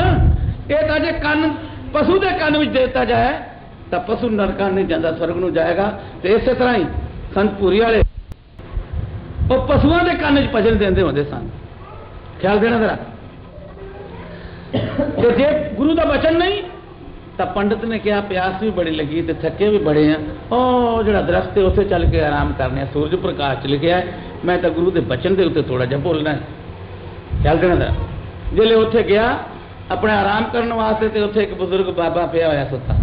ਇਹ ਤਾਂ ਜੇ ਕੰਨ, ਪਸ਼ੂ ਦੇ ਕੰਨ ਵਿੱਚ ਦਿੱਤਾ ਜਾਏ, ਤਾਂ ਪਸ਼ੂ ਨਰਕਾਂ ਨਹੀਂ ਜਾਂਦਾ, ਸਵਰਗ ਨੂੰ ਜਾਏਗਾ। ਤੇ ਇਸੇ ਤਰ੍ਹਾਂ ਹੀ ਸੰਤ ਪੂਰੀ ਵਾਲੇ ਉਹ ਪਸ਼ੂਆਂ ਦੇ ਕੰਨ 'ਚ ਭਜਨ ਦਿੰਦੇ ਹੁੰਦੇ ਸਨ। ਖਿਆਲ ਦੇਣਾ ਜ਼ਰਾ। ਤੇ ਜੇ ਗੁਰੂ ਦਾ ਬਚਨ ਨਹੀਂ, ਤਾਂ ਪੰਡਤ ਨੇ ਕਿਹਾ, ਪਿਆਸ ਵੀ ਬੜੀ ਲੱਗੀ ਤੇ ਥੱਕੇ ਵੀ ਬੜੇ ਆ। ਉਹ ਜਿਹੜਾ ਦਰਖਤ ਹੈ, ਉੱਥੇ ਚੱਲ ਕੇ ਆਰਾਮ ਕਰਨੇ ਆ। ਸੂਰਜ ਪ੍ਰਕਾਸ਼ ਚ ਲਿਖਿਆ ਮੈਂ ਤਾਂ ਗੁਰੂ ਦੇ ਬਚਨ ਦੇ ਉੱਤੇ ਥੋੜਾ ਜਿਹਾ ਬੋਲਣਾ ਹੈ। ਖਿਆਲ ਦੇਣਾ ਦਾ ਜਿਹੜੇ ਉੱਥੇ ਗਿਆ, ਆਪਣੇ ਆਰਾਮ ਕਰਨ ਵਾਸਤੇ ਤੇ ਉੱਥੇ ਇੱਕ ਬਜ਼ੁਰਗ ਬਾਬਾ ਪਿਆ ਹੋਇਆ ਸੁੱਤਾ।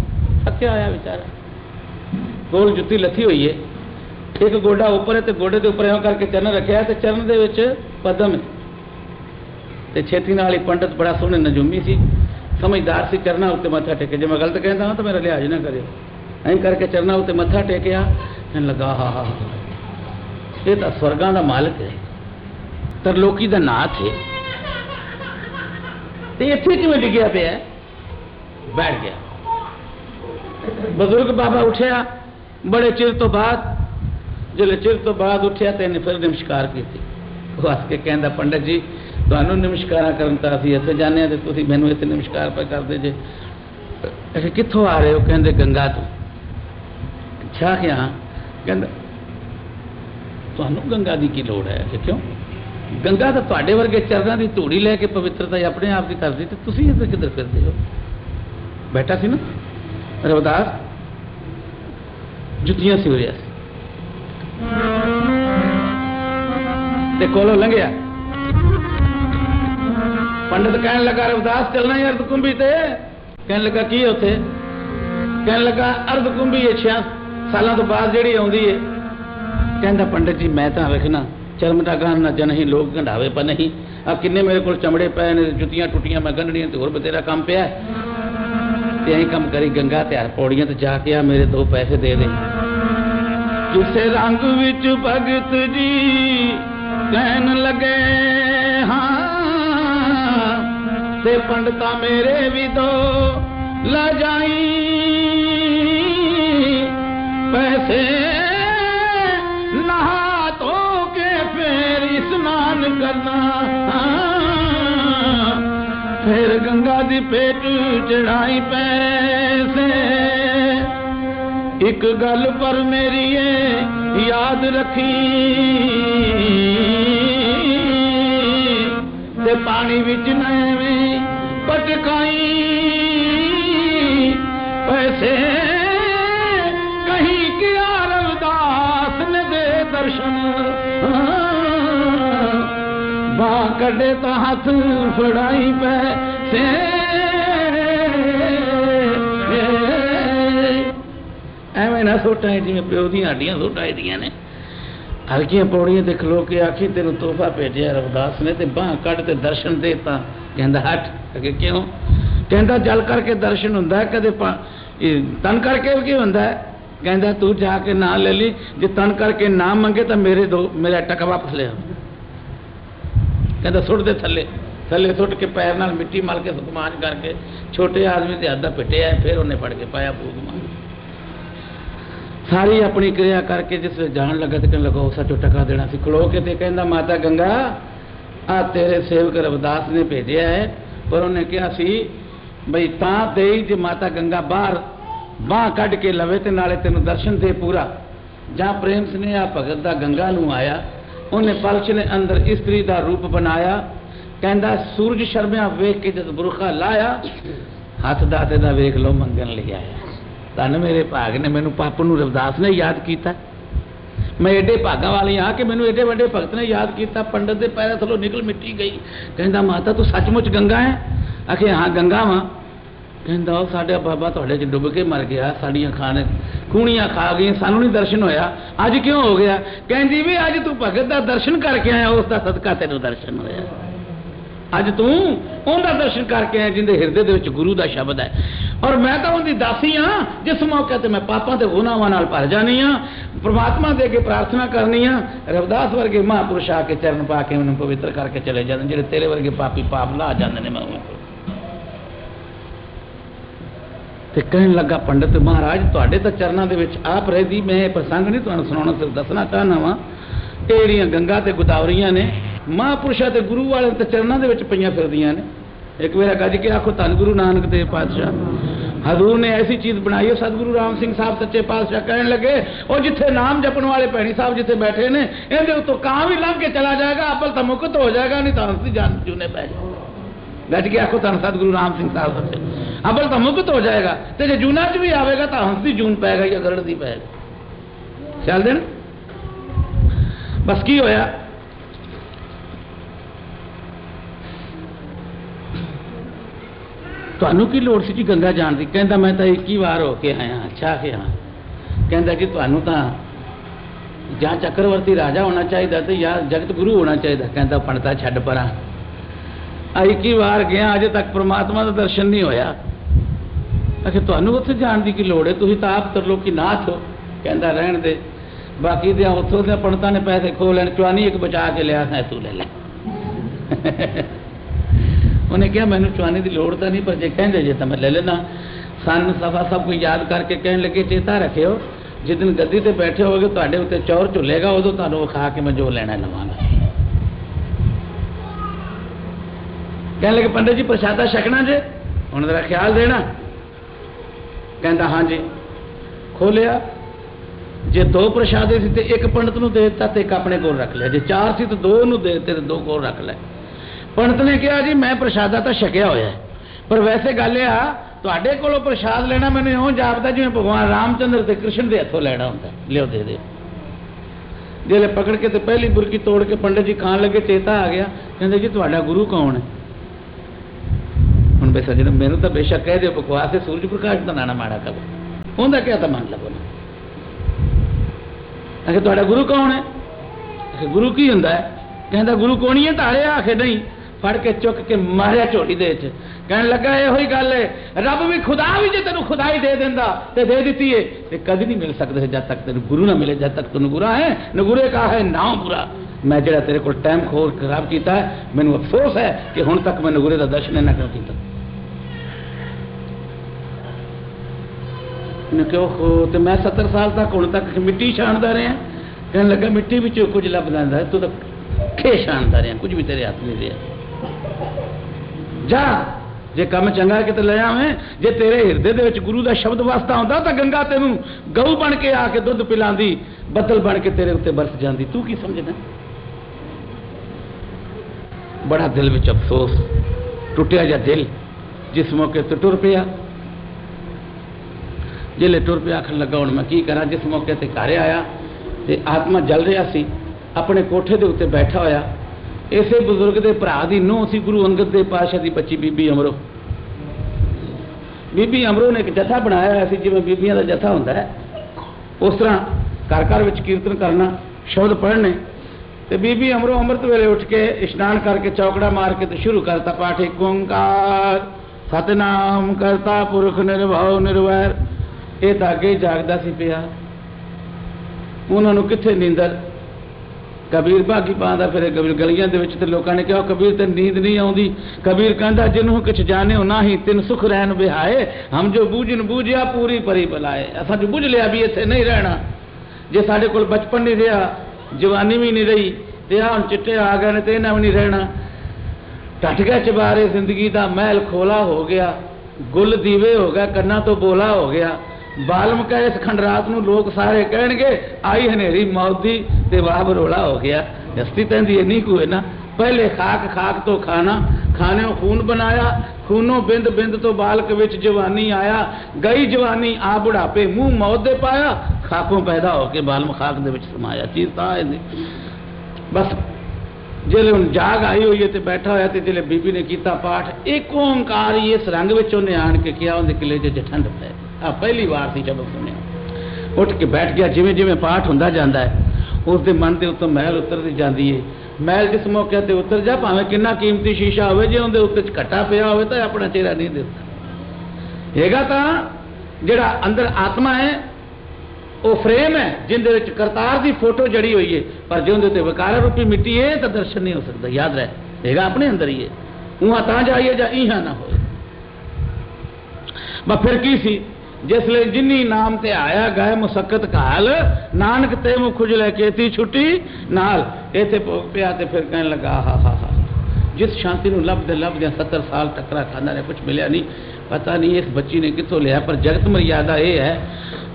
ਥੱਕਿਆ ਹੋਇਆ ਵਿਚਾਰਾ। ਗੋਲ ਜੁੱਤੀ ਲੱਥੀ ਹੋਈ ਹੈ ਇੱਕ ਗੋਡਾ ਉੱਪਰ ਹੈ ਤੇ ਗੋਡੇ ਦੇ ਉੱਪਰ ਐਂ ਕਰਕੇ ਚਰਨ ਰੱਖਿਆ ਤੇ ਚਰਨ ਦੇ ਵਿੱਚ ਪਦਮ ਹੈ। ਤੇ ਛੇਤੀ ਨਾਲ ਹੀ ਪੰਡਤ ਬੜਾ ਸੋਹਣੇ ਨਜੂਮੀ ਸੀ, ਸਮਝਦਾਰ ਸੀ, ਚਰਨਾਂ ਉੱਤੇ ਮੱਥਾ ਟੇਕੇ ਜੇ ਮੈਂ ਗਲਤ ਕਹਿੰਦਾ ਹਾਂ ਤਾਂ ਮੇਰਾ ਲਿਹਾਜ਼ ਨਾ ਕਰਿਓ। ਐਂ ਕਰਕੇ ਚਰਨਾਂ ਉੱਤੇ ਮੱਥਾ ਟੇਕਿਆ ਮੈਨੂੰ ਲੱਗਾ, ਹਾ ਹਾ ਇਹ ਤਾਂ ਸਵਰਗਾਂ ਦਾ ਮਾਲਕ ਹੈ। ਤਰਲੋਕੀ ਦਾ ਨਾਥ ਹੈ। ਤੇ ਇੱਥੇ ਕਿਵੇਂ ਡਿੱਗਿਆ ਪਿਆ ਬੈਠ ਗਿਆ। ਬਜ਼ੁਰਗ ਬਾਬਾ ਉੱਠਿਆ, ਬੜੇ ਚਿਰ ਤੋਂ ਬਾਅਦ ਜਿਹੜੇ ਚਿਰ ਤੋਂ ਬਾਅਦ ਉੱਠਿਆ ਤੇ ਇਹਨੇ ਫਿਰ ਨਮਸਕਾਰ ਕੀਤੀ। ਉਹ ਹੱਸ ਕੇ ਕਹਿੰਦਾ, ਪੰਡਤ ਜੀ, ਤੁਹਾਨੂੰ ਨਮਸਕਾਰਾਂ ਕਰਨ ਤਾਂ ਅਸੀਂ ਇੱਥੇ ਜਾਂਦੇ ਹਾਂ ਤੇ ਤੁਸੀਂ ਮੈਨੂੰ ਇੱਥੇ ਨਮਸਕਾਰ ਪਾ ਕਰਦੇ ਜੇ। ਅਸੀਂ ਕਿੱਥੋਂ ਆ ਰਹੇ ਹੋ? ਕਹਿੰਦੇ, ਗੰਗਾ ਤੋਂ। ਅੱਛਾ ਕਿ ਹਾਂ ਕਹਿੰਦਾ, ਤੁਹਾਨੂੰ ਗੰਗਾ ਦੀ ਕੀ ਲੋੜ ਹੈ? ਕਿ ਕਿਉਂ? ਗੰਗਾ ਤਾਂ ਤੁਹਾਡੇ ਵਰਗੇ ਚਰਨਾਂ ਦੀ ਧੂੜੀ ਲੈ ਕੇ ਪਵਿੱਤਰਤਾ ਆਪਣੇ ਆਪ ਦੀ ਕਰਦੀ ਤੇ ਤੁਸੀਂ ਇੱਧਰ ਕਿੱਧਰ ਫਿਰਦੇ ਹੋ? ਬੈਠਾ ਸੀ ਨਾ ਰਵਦਾਸ, ਜੁੱਤੀਆਂ ਸੀ ਹੋ ਰਿਹਾ ਸੀ। ਤੇ ਕੋਲੋਂ ਲੰਘਿਆ। ਪੰਡਤ ਕਹਿਣ ਲੱਗਾ, ਰਵਿਦਾਸ, ਚੱਲਣਾ ਯਾਰ ਕੁੰਭੀ ਤੇ। ਕਹਿਣ ਲੱਗਾ, ਕੀ ਉੱਥੇ? ਕਹਿਣ ਲੱਗਾ ਅਰਧ ਕੁੰਭੀ ਇਹ 6 ਸਾਲਾਂ ਤੋਂ ਬਾਅਦ ਜਿਹੜੀ ਆਉਂਦੀ ਹੈ। ਕਹਿੰਦਾ, ਪੰਡਤ ਜੀ, ਮੈਂ ਤਾਂ ਵੇਖਣਾ, ਚਰਮ ਦਾ ਗਾਨ ਨਾ ਜਨਹੀ ਲੋਕ ਗੰਢਾਵੇ ਪਰ ਨਹੀਂ। ਆ ਕਿੰਨੇ ਮੇਰੇ ਕੋਲ ਚਮੜੇ ਪਏ ਨੇ, ਜੁੱਤੀਆਂ ਟੁੱਟੀਆਂ ਮੈਂ ਗੰਢਣੀਆਂ ਤੇ ਹੋਰ ਬਤੇਰਾ ਕੰਮ ਪਿਆ ਤੇ ਐਂ ਕੰਮ ਕਰੀ, ਗੰਗਾ ਤੇ ਹਰ ਪੌੜੀਆਂ ਤੇ ਜਾ ਕੇ ਆ, ਮੇਰੇ ਦੋ ਪੈਸੇ ਦੇ ਦੇ। ਕਿਸੇ ਰੰਗ ਵਿੱਚ ਭਗਤ ਜੀ ਕਹਿਣ ਲੱਗੇ, ਹਾਂ, ਤੇ ਪੰਡਤਾ ਮੇਰੇ ਵੀ ਦੋ ਲਜਾਈ ਪੈਸੇ ਨਹਾ ਧੋ ਕੇ ਫੇਰ ਇਸਨਾਨ ਕਰਨਾ ਫਿਰ ਗੰਗਾ ਦੀ ਪੇਟ ਚੜਾਈ ਪੈਸੇ ਇੱਕ ਗੱਲ ਪਰ ਮੇਰੀ ਏ ਯਾਦ ਰੱਖੀ। ਤੇ ਪਾਣੀ ਵਿੱਚ ਨਵੇਂ ਪਟਕਾਈ ਪੈਸੇ ਕਹੀਂ ਕਿਆ ਰਵਦਾਸ ਨੇ ਦੇ ਦਰਸ਼ਨ। ਬਾਹ ਕੱਢੇ ਤਾਂ ਹੱਥ ਫੜਾਈ ਪੈਸੇ। ਐਵੇਂ ਨਾ ਸੋਟਾਂ ਜਿਵੇਂ ਪਿਓ ਦੀਆਂ ਹੱਡੀਆਂ ਸੋਟਾਂ ਇਹਦੀਆਂ ਨੇ। ਹਲਕੀਆਂ ਪੌੜੀਆਂ ਤੇ ਖਲੋ ਕੇ ਆਖੀ, ਤੈਨੂੰ ਤੋਹਫਾ ਭੇਜਿਆ ਰਵਦਾਸ ਨੇ ਤੇ ਬਾਹ ਕੱਢ ਤੇ ਦਰਸ਼ਨ ਦੇ ਤਾਂ। ਕਹਿੰਦਾ, ਹਟ। ਅਗੇ ਕਿਉਂ? ਕਹਿੰਦਾ, ਜਲ ਕਰਕੇ ਦਰਸ਼ਨ ਹੁੰਦਾ ਕਦੇ ਤਨ ਕਰਕੇ ਵੀ ਕੀ ਹੁੰਦਾ ਕਹਿੰਦਾ, ਤੂੰ ਜਾ ਕੇ ਨਾਂ ਲੈ ਲਈ, ਜੇ ਤਨ ਕਰਕੇ ਨਾ ਮੰਗੇ ਤਾਂ ਮੇਰੇ ਦੋ, ਮੇਰਾ ਟਕਾ ਵਾਪਸ ਲੈ ਕਹਿੰਦਾ, ਸੁੱਟ ਦੇ ਥੱਲੇ। ਥੱਲੇ ਸੁੱਟ ਕੇ ਪੈਰ ਨਾਲ ਮਿੱਟੀ ਮਲ ਕੇ ਸੁਕਮਾਨ ਕਰਕੇ ਛੋਟੇ ਆਦਮੀ ਤੇ ਅੱਧਾ ਪਿੱਟਿਆ, ਫਿਰ ਉਹਨੇ ਫੜ ਕੇ ਪਾਇਆ ਫੂਕ ਸਾਰੀ ਆਪਣੀ ਕਿਰਿਆ ਕਰਕੇ ਜਿਸ ਵੇਲੇ ਜਾਣ ਲੱਗਾ ਤੇ ਕਹਿਣ ਲੱਗਾ ਉਹ ਸੱਚੋ ਟਕਾ ਦੇਣਾ ਸੀ। ਖਲੋ ਕੇ ਤੇ ਕਹਿੰਦਾ, ਮਾਤਾ ਗੰਗਾ ਆ ਤੇਰੇ ਸੇਵਕ ਰਵਿਦਾਸ ਨੇ ਭੇਜਿਆ ਹੈ। ਪਰ ਉਹਨੇ ਕਿਹਾ ਸੀ, ਬਈ ਤਾਂ ਦੇਈ ਜੇ ਮਾਤਾ ਗੰਗਾ ਬਾਹਰ, ਬਾਹ ਕੱਢ ਕੇ ਲਵੇ ਤੇ ਨਾਲੇ ਤੈਨੂੰ ਦਰਸ਼ਨ ਦੇ ਪੂਰਾ। ਜਾਂ ਪ੍ਰੇਮ ਸਨੇਹਾ ਭਗਤ ਦਾ ਗੰਗਾ ਨੂੰ ਆਇਆ, ਉਹਨੇ ਪਲਚ ਨੇ ਅੰਦਰ ਇਸਤਰੀ ਦਾ ਰੂਪ ਬਣਾਇਆ। ਕਹਿੰਦਾ, ਸੂਰਜ ਸ਼ਰਮਿਆ ਵੇਖ ਕੇ ਜਦ ਬੁਰਖਾ ਲਾਇਆ, ਹੱਥ ਦਾਤੇ ਦਾ ਵੇਖ ਲੋ ਮੰਗਣ ਲਈ ਆਇਆ। ਧੰਨ ਮੇਰੇ ਭਾਗ ਨੇ ਮੈਨੂੰ ਪਾਪ ਨੂੰ ਰਵਦਾਸ ਨੇ ਯਾਦ ਕੀਤਾ। ਮੈਂ ਏਡੇ ਭਾਗਾਂ ਵਾਲੀ ਆ ਕਿ ਮੈਨੂੰ ਏਡੇ ਵੱਡੇ ਭਗਤ ਨੇ ਯਾਦ ਕੀਤਾ। ਪੰਡਤ ਦੇ ਪੈਰਾਂ ਥੱਲੋਂ ਨਿਕਲ ਮਿੱਟੀ ਗਈ। ਕਹਿੰਦਾ, ਮਾਤਾ, ਤੂੰ ਸੱਚਮੁੱਚ ਗੰਗਾ ਹੈ? ਆਖੇ, ਹਾਂ, ਗੰਗਾ ਵਾਂ। ਕਹਿੰਦਾ, ਉਹ ਸਾਡੇ ਬਾਬਾ ਤੁਹਾਡੇ ਚ ਡੁੱਬ ਕੇ ਮਰ ਗਿਆ। ਸਾਡੀਆਂ ਖਾਣ, ਖੂਣੀਆਂ ਖਾ ਗਈਆਂ। ਸਾਨੂੰ ਨਹੀਂ ਦਰਸ਼ਨ ਹੋਇਆ। ਅੱਜ ਕਿਉਂ ਹੋ ਗਿਆ? ਕਹਿੰਦੀ ਵੀ, ਅੱਜ ਤੂੰ ਭਗਤ ਦਾ ਦਰਸ਼ਨ ਕਰਕੇ ਆਇਆ। ਉਸ ਦਾ ਸਦਕਾ ਤੈਨੂੰ ਦਰਸ਼ਨ ਹੋਇਆ। ਅੱਜ ਤੂੰ ਉਹਦਾ ਦਰਸ਼ਨ ਕਰਕੇ ਆਇਆ ਜਿੰਦੇ ਹਿਰਦੇ ਦੇ ਵਿੱਚ ਗੁਰੂ ਦਾ ਸ਼ਬਦ ਹੈ। ਔਰ ਮੈਂ ਤਾਂ ਉਹਦੀ ਦਾਸੀ ਆ ਜਿਸ ਮੌਕੇ ਤੇ ਮੈਂ ਪਾਪਾਂ ਤੇ ਗੁਨਾਹਾਂ ਨਾਲ ਭਰ ਜਾਣੀ ਆ ਪ੍ਰਮਾਤਮਾ ਦੇ ਅੱਗੇ ਪ੍ਰਾਰਥਨਾ ਕਰਨੀ ਆ ਰਵਿਦਾਸ ਵਰਗੇ ਮਹਾਂਪੁਰਸ਼ ਆ ਕੇ ਚਰਨ ਪਾ ਕੇ ਮੈਨੂੰ ਪਵਿੱਤਰ ਕਰਕੇ ਚਲੇ ਜਾਂਦੇ ਜਿਹੜੇ ਤੇਰੇ ਵਰਗੇ ਪਾਪੀ ਪਾਪ ਲਾ ਜਾਂਦੇ ਨੇ ਮੈਂ ਤੇ ਕਹਿਣ ਲੱਗਾ, ਪੰਡਤ ਮਹਾਰਾਜ, ਤੁਹਾਡੇ ਤਾਂ ਚਰਨਾਂ ਦੇ ਵਿੱਚ ਆਪ ਰਹਿਦੀ, ਮੈਂ ਇਹ ਪ੍ਰਸੰਗ ਨਹੀਂ ਤੁਹਾਨੂੰ ਸੁਣਾਉਣਾ, ਸਿਰਫ ਦੱਸਣਾ ਚਾਹਨਾ ਵਾਂ। ਇਹ ਜਿਹੜੀਆਂ ਗੰਗਾ ਤੇ ਗੋਦਾਵਰੀਆਂ ਨੇ ਮਹਾਂਪੁਰਸ਼ਾਂ ਤੇ ਗੁਰੂ ਵਾਲਿਆਂ ਤੇ ਚਰਨਾਂ ਦੇ ਵਿੱਚ ਪਈਆਂ ਫਿਰਦੀਆਂ ਨੇ। ਇੱਕ ਵੇਰਾ ਗੱਜ ਕੇ ਆਖੋ ਧੰਨ ਗੁਰੂ ਨਾਨਕ ਦੇਵ ਪਾਤਸ਼ਾਹ। ਹਜ਼ੂਰ ਨੇ ਐਸੀ ਚੀਜ਼ ਬਣਾਈ ਹੈ ਸਤਿਗੁਰੂ ਰਾਮ ਸਿੰਘ ਸਾਹਿਬ ਸੱਚੇ ਪਾਤਸ਼ਾਹ ਕਹਿਣ ਲੱਗੇ, ਉਹ ਜਿੱਥੇ ਨਾਮ ਜਪਣ ਵਾਲੇ ਭੈਣੀ ਸਾਹਿਬ ਜਿੱਥੇ ਬੈਠੇ ਨੇ, ਇਹਦੇ ਉੱਤੋਂ ਕਾਂ ਵੀ ਲੰਘ ਕੇ ਚਲਾ ਜਾਏਗਾ, ਆਪਲ ਤਾਂ ਮੁਕਤ ਹੋ ਜਾਏਗਾ, ਨਹੀਂ ਤਾਂ ਹੰਸ ਜਾਨ ਜੂਨੇ ਪੈ ਜਾਏ ਗੱਜ ਕੇ ਆਖੋ ਧੰਨ ਸਤਿਗੁਰੂ ਰਾਮ ਸਿੰਘ ਸਾਹਿਬ ਸੱਚੇ। ਅਬਲ ਤਾਂ ਮੁਕਤ ਹੋ ਜਾਏਗਾ, ਤੇ ਜੇ ਜੂਨਾ ਚ ਵੀ ਆਵੇਗਾ ਤਾਂ ਹੰਸ ਦੀ ਜੂਨ ਪੈਗਾ ਜਾਂ ਗਰੜ ਦੀ ਪੈਗਾ ਚੱਲਦੇ ਨੇ? ਬਸ ਕੀ ਹੋਇਆ? ਤੁਹਾਨੂੰ ਕੀ ਲੋੜ ਸੀ ਜੀ ਗੰਗਾ ਜਾਣ ਦੀ? ਕਹਿੰਦਾ, ਮੈਂ ਤਾਂ 21 ਵਾਰ ਹੋ ਕੇ ਆਇਆ, ਅੱਛਾ ਕਿ ਹਾਂ ਕਹਿੰਦਾ ਕਿ ਤੁਹਾਨੂੰ ਤਾਂ ਜਾਂ ਚੱਕਰਵਰਤੀ ਰਾਜਾ ਹੋਣਾ ਚਾਹੀਦਾ ਤੇ ਜਾਂ ਜਗਤ ਗੁਰੂ ਹੋਣਾ ਚਾਹੀਦਾ। ਕਹਿੰਦਾ ਪੰਡਤਾ ਛੱਡ ਪਰਾਂ। ਆ 21 ਵਾਰ ਗਿਆ, ਅਜੇ ਤੱਕ ਪ੍ਰਮਾਤਮਾ ਦਾ ਦਰਸ਼ਨ ਨਹੀਂ ਹੋਇਆ। ਅਖੇ ਤੁਹਾਨੂੰ ਉੱਥੇ ਜਾਣ ਦੀ ਕੀ ਲੋੜ ਹੈ? ਤੁਸੀਂ ਤਾਂ ਆਪ ਤਰਲੋਕੀ ਨਾਥ ਹੋ। ਕਹਿੰਦਾ, ਰਹਿਣ ਦੇ। ਬਾਕੀ ਦੇ ਉੱਥੋਂ ਦੇ ਪੰਡਤਾਂ ਨੇ ਪੈਸੇ ਖੋ ਲੈਣ ਚਵਾਨੀ ਇੱਕ ਬਚਾ ਕੇ ਲਿਆ ਹੈ ਤੂੰ ਲੈ ਲੈ। ਉਹਨੇ ਕਿਹਾ, ਮੈਨੂੰ ਚਵਾਨੀ ਦੀ ਲੋੜ ਤਾਂ ਨਹੀਂ, ਪਰ ਜੇ ਕਹਿੰਦੇ ਜੇ ਤਾਂ ਮੈਂ ਲੈ ਲੈਣਾ ਸਨ ਸਫਾ ਸਭ ਕੁਝ ਯਾਦ ਕਰਕੇ ਕਹਿਣ ਲੱਗੇ, ਚੇਤਾ ਰੱਖਿਓ ਜਿੱਦਨ ਗੱਦੀ ਤੇ ਬੈਠੇ ਹੋਗੇ ਤੁਹਾਡੇ ਉੱਤੇ ਚੌਰ ਝੁੱਲੇਗਾ, ਉਦੋਂ ਤੁਹਾਨੂੰ ਵਿਖਾ ਕੇ ਮੈਂ ਜੋ ਲੈਣਾ ਲਵਾਂਗਾ। ਕਹਿਣ ਲੱਗੇ, ਪੰਡਤ ਜੀ, ਪ੍ਰਸ਼ਾਦਾ ਛਕਣਾ ਜੇ? ਹੁਣ ਜ਼ਰਾ ਖਿਆਲ ਦੇਣਾ। ਕਹਿੰਦਾ ਹਾਂਜੀ ਖੋਲਿਆ ਜੇ ਦੋ ਪ੍ਰਸ਼ਾਦੇ ਸੀ ਤੇ ਇੱਕ ਪੰਡਤ ਨੂੰ ਦੇ ਦਿੱਤਾ ਤੇ ਇੱਕ ਆਪਣੇ ਕੋਲ ਰੱਖ ਲਿਆ। ਜੇ ਚਾਰ ਸੀ ਤੇ ਦੋ ਨੂੰ ਦੇ ਦਿੱਤੇ ਤੇ ਦੋ ਕੋਲ ਰੱਖ ਲਿਆ ਪੰਡਤ ਨੇ ਕਿਹਾ, ਜੀ, ਮੈਂ ਪ੍ਰਸ਼ਾਦਾ ਤਾਂ ਛਕਿਆ ਹੋਇਆ ਪਰ ਵੈਸੇ ਗੱਲ ਇਹ ਆ, ਤੁਹਾਡੇ ਕੋਲੋਂ ਪ੍ਰਸ਼ਾਦ ਲੈਣਾ ਮੈਨੂੰ ਇਉਂ ਜਾਪਦਾ ਜਿਵੇਂ ਭਗਵਾਨ ਰਾਮਚੰਦਰ ਤੇ ਕ੍ਰਿਸ਼ਨ ਦੇ ਹੱਥੋਂ ਲੈਣਾ ਹੁੰਦਾ ਲਿਓ ਦੇ ਦੇ। ਜਿਹੜੇ ਪਕੜ ਕੇ ਤੇ ਪਹਿਲੀ ਬੁਰਕੀ ਤੋੜ ਕੇ ਪੰਡਤ ਜੀ ਖਾਣ ਲੱਗੇ, ਚੇਤਾ ਆ ਗਿਆ। ਕਹਿੰਦੇ, ਜੀ, ਤੁਹਾਡਾ ਗੁਰੂ ਕੌਣ ਹੈ? ਹੁਣ ਬੇ ਸੱਜਣ, ਮੈਨੂੰ ਤਾਂ ਬੇਸ਼ੱਕ ਕਹਿ ਦਿਓ, ਬਕਵਾਸ ਹੈ ਸੂਰਜ ਪ੍ਰਕਾਸ਼ ਦਾ ਨਾਣਾ ਮਾੜਾ ਕਰ ਉਹਦਾ ਕਿਆ ਤਾਂ ਮੰਨ ਲਵੋ ਅਖੇ ਤੁਹਾਡਾ ਗੁਰੂ ਕੌਣ ਹੈ? ਅਖੇ ਗੁਰੂ ਕੀ ਹੁੰਦਾ ਹੈ? ਕਹਿੰਦਾ, ਗੁਰੂ ਕੋਣੀ ਹੈ ਧਾਰਿਆ ਆਖੇ, ਨਹੀਂ। ਫੜ ਕੇ ਚੁੱਕ ਕੇ ਮਾਰਿਆ ਝੋਟੀ ਦੇ ਵਿੱਚ। ਕਹਿਣ ਲੱਗਾ, ਇਹੋ ਹੀ ਗੱਲ ਹੈ ਰੱਬ ਵੀ ਖੁਦਾ ਵੀ ਜੇ ਤੈਨੂੰ ਖੁਦਾਈ ਦੇ ਦਿੰਦਾ ਤੇ ਦੇ ਦਿੱਤੀ ਏ। ਤੇ ਕਦੀ ਨਹੀਂ ਮਿਲ ਸਕਦੇ ਜਦ ਤੱਕ ਤੈਨੂੰ ਗੁਰੂ ਨਾ ਮਿਲੇ, ਜਦ ਤੱਕ ਤੈਨੂੰ ਗੁਰਾ ਹੈ। ਨਗੁਰੇ ਕਾ ਹੈ, ਨਾਮ ਬੁਰਾ। ਮੈਂ ਜਿਹੜਾ ਤੇਰੇ ਕੋਲ ਟਾਈਮ ਖੋਰ ਖਰਾਬ ਕੀਤਾ ਹੈ, ਮੈਨੂੰ ਅਫਸੋਸ ਹੈ ਕਿ ਹੁਣ ਤੱਕ ਮੈਂ ਨਗੁਰੇ ਦਾ ਦਰਸ਼ਨ ਨਾ ਕਰ ਕੀਤਾ। ਨੇ ਕਿਉਂ ਹੋ ਤੇ ਮੈਂ 70 ਸਾਲ ਤੱਕ ਹੁਣ ਤੱਕ ਮਿੱਟੀ ਛਾਣਦਾ ਰਿਹਾ। ਕਹਿਣ ਲੱਗਾ, ਮਿੱਟੀ ਵਿੱਚੋਂ ਕੁਝ ਲੱਭ ਜਾਂਦਾ ਤੂੰ ਤਾਂ ਖੇ ਛਾਣਦਾ ਰਿਹਾ, ਕੁਝ ਵੀ ਤੇਰੇ ਹੱਥ ਨਹੀਂ ਰਿਹਾ। ਜਾ, ਜੇ ਕੰਮ ਚੰਗਾ ਕਿਤੇ ਲੈ ਆਵੇਂ, ਜੇ ਤੇਰੇ ਹਿਰਦੇ ਦੇ ਵਿੱਚ ਗੁਰੂ ਦਾ ਸ਼ਬਦ ਵਸਦਾ ਹੁੰਦਾ ਤਾਂ ਗੰਗਾ ਤੈਨੂੰ ਗਊ ਬਣ ਕੇ ਆ ਕੇ ਦੁੱਧ ਪਿਲਾਉਂਦੀ, ਬੱਦਲ ਬਣ ਕੇ ਤੇਰੇ ਉੱਤੇ ਬਰਸ ਜਾਂਦੀ। ਤੂੰ ਕੀ ਸਮਝਦਾ? ਬੜਾ ਦਿਲ ਵਿੱਚ ਅਫਸੋਸ, ਟੁੱਟਿਆ ਜਾਂ ਦਿਲ, ਜਿਸ ਮੌਕੇ ਤੇ ਟੁਰ ਪਿਆ। ਜਿਲੇ ਟੁਰ ਪਿਆ, ਆਖਣ ਲੱਗਾ, ਹੁਣ ਮੈਂ ਕੀ ਕਰਾਂ? ਜਿਸ ਮੌਕੇ ਤੇ ਘਰ ਆਇਆ ਤੇ ਆਤਮਾ ਜਲ ਰਿਹਾ ਸੀ, ਆਪਣੇ ਕੋਠੇ ਦੇ ਉੱਤੇ ਬੈਠਾ ਹੋਇਆ। ਇਸੇ ਬਜ਼ੁਰਗ ਦੇ ਭਰਾ ਦੀ ਨੂੰਹ ਸੀ, ਗੁਰੂ ਅੰਗਦ ਦੇ ਪਾਸ਼ਾ ਦੀ ਬੱਚੀ ਬੀਬੀ ਅਮਰੋ। ਬੀਬੀ ਅਮਰੋ ਨੇ ਇੱਕ ਜਥਾ ਬਣਾਇਆ ਹੋਇਆ ਸੀ, ਜਿਵੇਂ ਬੀਬੀਆਂ ਦਾ ਜਥਾ ਹੁੰਦਾ ਹੈ। ਉਸ ਤਰ੍ਹਾਂ ਘਰ ਘਰ ਵਿੱਚ ਕੀਰਤਨ ਕਰਨਾ ਸ਼ਬਦ ਪੜ੍ਹਨੇ। ਤੇ ਬੀਬੀ ਅਮਰੋ ਅੰਮ੍ਰਿਤ ਵੇਲੇ ਉੱਠ ਕੇ ਇਸ਼ਨਾਨ ਕਰਕੇ ਚੌਕੜਾ ਮਾਰ ਕੇ ਤੇ ਸ਼ੁਰੂ ਕਰਤਾ ਪਾਠ ਏਕ ਓੰਕਾਰ। ਸਤਨਾਮ ਕਰਤਾ ਪੁਰਖ ਨਿਰਭਉ ਨਿਰਵੈਰ। ਇਹ ਤਾਂ ਅੱਗੇ ਜਾਗਦਾ ਸੀ ਪਿਆ। ਉਹਨਾਂ ਨੂੰ ਕਿੱਥੇ ਨੀਂਦਰ? ਕਬੀਰ ਭਾਗੀ ਪਾਉਂਦਾ ਫਿਰ ਕਬੀਰ ਗਲੀਆਂ ਦੇ ਵਿੱਚ ਤੇ ਲੋਕਾਂ ਨੇ ਕਿਹਾ ਕਬੀਰ ਤੇ ਨੀਂਦ ਨਹੀਂ ਆਉਂਦੀ। ਕਬੀਰ ਕਹਿੰਦਾ, ਜਿਹਨੂੰ ਕਿਛ ਜਾਣਿਓ ਨਾਹੀ ਤਿੰਨ ਸੁਖ ਰਹਿਣ ਬਿਹਾਏ ਹਮ ਜੋ ਬੂਝਨ ਬੂਝਿਆ, ਪੂਰੀ ਪਰੀ ਬਲਾਏ। ਅਸਾਂ ਜੋ ਬੁੱਝ ਲਿਆ ਵੀ ਇੱਥੇ ਨਹੀਂ ਰਹਿਣਾ। ਜੇ ਸਾਡੇ ਕੋਲ ਬਚਪਨ ਨਹੀਂ ਰਿਹਾ, ਜਵਾਨੀ ਵੀ ਨਹੀਂ ਰਹੀ, ਤੇ ਆ ਹੁਣ ਚਿੱਟੇ ਆ ਗਏ ਨੇ ਤੇ ਇਹਨਾਂ ਵੀ ਨਹੀਂ ਰਹਿਣਾ। ਟੱਟ ਗਿਆ ਚਬਾਰੇ, ਜ਼ਿੰਦਗੀ ਦਾ ਮਹਿਲ ਖੋਲਾ ਹੋ ਗਿਆ। ਗੁੱਲ ਦੀਵੇ ਹੋ ਗਿਆ ਕੰਨਾਂ ਤੋਂ ਬੋਲਾ ਹੋ ਗਿਆ। ਬਾਲਮ ਕਾ ਇਸ ਖੰਡਰਾਤ ਨੂੰ ਲੋਕ ਸਾਰੇ ਕਹਿਣਗੇ, ਆਈ ਹਨੇਰੀ, ਮੌਤ ਦੀ ਤੇ ਵਾਹ ਬਰੋਲਾ ਹੋ ਗਿਆ। ਹਸਤੀ ਤੈਂਦੀ ਇੰਨੀ ਕੁ ਹੈ ਨਾ, ਪਹਿਲੇ ਖਾਕ ਖਾਕ ਤੋਂ ਖਾਣਾ, ਖਾਣਿਓ ਖੂਨ ਬਣਾਇਆ, ਖੂਨੋਂ ਬਿੰਦ ਬਿੰਦ ਤੋਂ ਬਾਲਕ ਵਿੱਚ ਜਵਾਨੀ ਆਇਆ, ਗਈ ਜਵਾਨੀ ਆ ਬੁਢਾਪੇ, ਮੂੰਹ ਮੌਤ ਦੇ ਪਾਇਆ, ਖਾਕੋਂ ਪੈਦਾ ਹੋ ਕੇ ਬਾਲਮ ਖਾਕ ਦੇ ਵਿੱਚ ਸਮਾਇਆ ਚੀਜ਼ ਤਾਂ ਇਹਦੀ ਬਸ, ਜਿਹੜੇ ਹੁਣ ਜਾਗ ਆਈ ਹੋਈ ਹੈ ਤੇ ਬੈਠਾ ਹੋਇਆ ਤੇ ਜਿਹੜੇ ਬੀਬੀ ਨੇ ਕੀਤਾ ਪਾਠ, ਇੱਕ ਓੰਕਾਰ ਹੀ ਇਸ ਰੰਗ ਵਿੱਚ ਉਹਨੇ ਆਣ ਕੇ ਕਿਹਾ, ਉਹਦੇ ਕਿਲੇ 'ਚ ਠੰਡ ਪੈ ਆ ਪਹਿਲੀ ਵਾਰ ਸੀ ਸ਼ਬਦ ਸੁਣਿਆ ਉੱਠ ਕੇ ਬੈਠ ਗਿਆ ਜਿਵੇਂ ਜਿਵੇਂ ਪਾਠ ਹੁੰਦਾ ਜਾਂਦਾ ਹੈ ਉਸ ਦੇ ਮਨ ਦੇ ਉੱਤੋਂ ਮਹਿਲ ਉਤਰਦੀ ਜਾਂਦੀ ਏ ਮਹਿਲ ਜਿਸ ਮੌਕੇ ਤੇ ਉਤਰ ਜਾ ਭਾਵੇਂ ਕਿੰਨਾ ਕੀਮਤੀ ਸ਼ੀਸ਼ਾ ਹੋਵੇ ਜੇ ਉਹਦੇ ਉੱਤੇ ਘਟਾ ਪਿਆ ਹੋਵੇ ਤਾਂ ਆਪਣਾ ਚਿਹਰਾ ਨਹੀਂ ਦਿਸਦਾ ਹੈਗਾ ਤਾਂ ਜਿਹੜਾ ਅੰਦਰ ਆਤਮਾ ਹੈ ਉਹ ਫਰੇਮ ਹੈ ਜਿੰਦੇ ਵਿੱਚ ਕਰਤਾਰ ਦੀ ਫੋਟੋ ਜੜੀ ਹੋਈ ਹੈ ਪਰ ਜੇ ਉਹਦੇ ਉੱਤੇ ਵਿਕਾਰ ਰੂਪੀ ਮਿੱਟੀ ਹੈ ਤਾਂ ਦਰਸ਼ਨ ਨਹੀਂ ਹੋ ਸਕਦਾ ਯਾਦ ਰਹੇ ਹੈਗਾ ਆਪਣੇ ਅੰਦਰ ਹੀ ਹੈ ਉਹਾਂ ਤਾਂ ਜਾਈਏ ਜਾਂ ਇਹਾਂ ਨਾ ਹੋਏ ਬਾ ਫਿਰ ਕੀ ਸੀ ਜਿਸ ਲਈ ਜਿਨੀ ਨਾਮ ਤੇ ਆਇਆ ਗਏ ਮੁਸਕਤ ਕਾਲ ਨਾਨਕ ਤੇ ਮੁ ਖੁਜਲੇ ਕੇਤੀ ਛੁੱਟੀ, ਨਾਲ ਇਥੇ ਪਿਆ ਤੇ ਫਿਰ ਕਹਿਣ ਲੱਗਾ ਹਾ ਹਾ ਹਾ ਜਿਸ ਸ਼ਾਂਤੀ ਨੂੰ ਲੱਭਦੇ ਲੱਭਦੇ 70 ਸਾਲ ਟੱਕਰਾ ਖਾਂਦਾ ਨੇ ਕੁਝ ਮਿਲਿਆ ਨਹੀਂ। ਪਤਾ ਨਹੀਂ ਇਸ ਬੱਚੀ ਨੇ ਕਿੱਥੋਂ ਲਿਆ, ਪਰ ਜਗਤ ਮਰਿਆਦਾ ਇਹ ਹੈ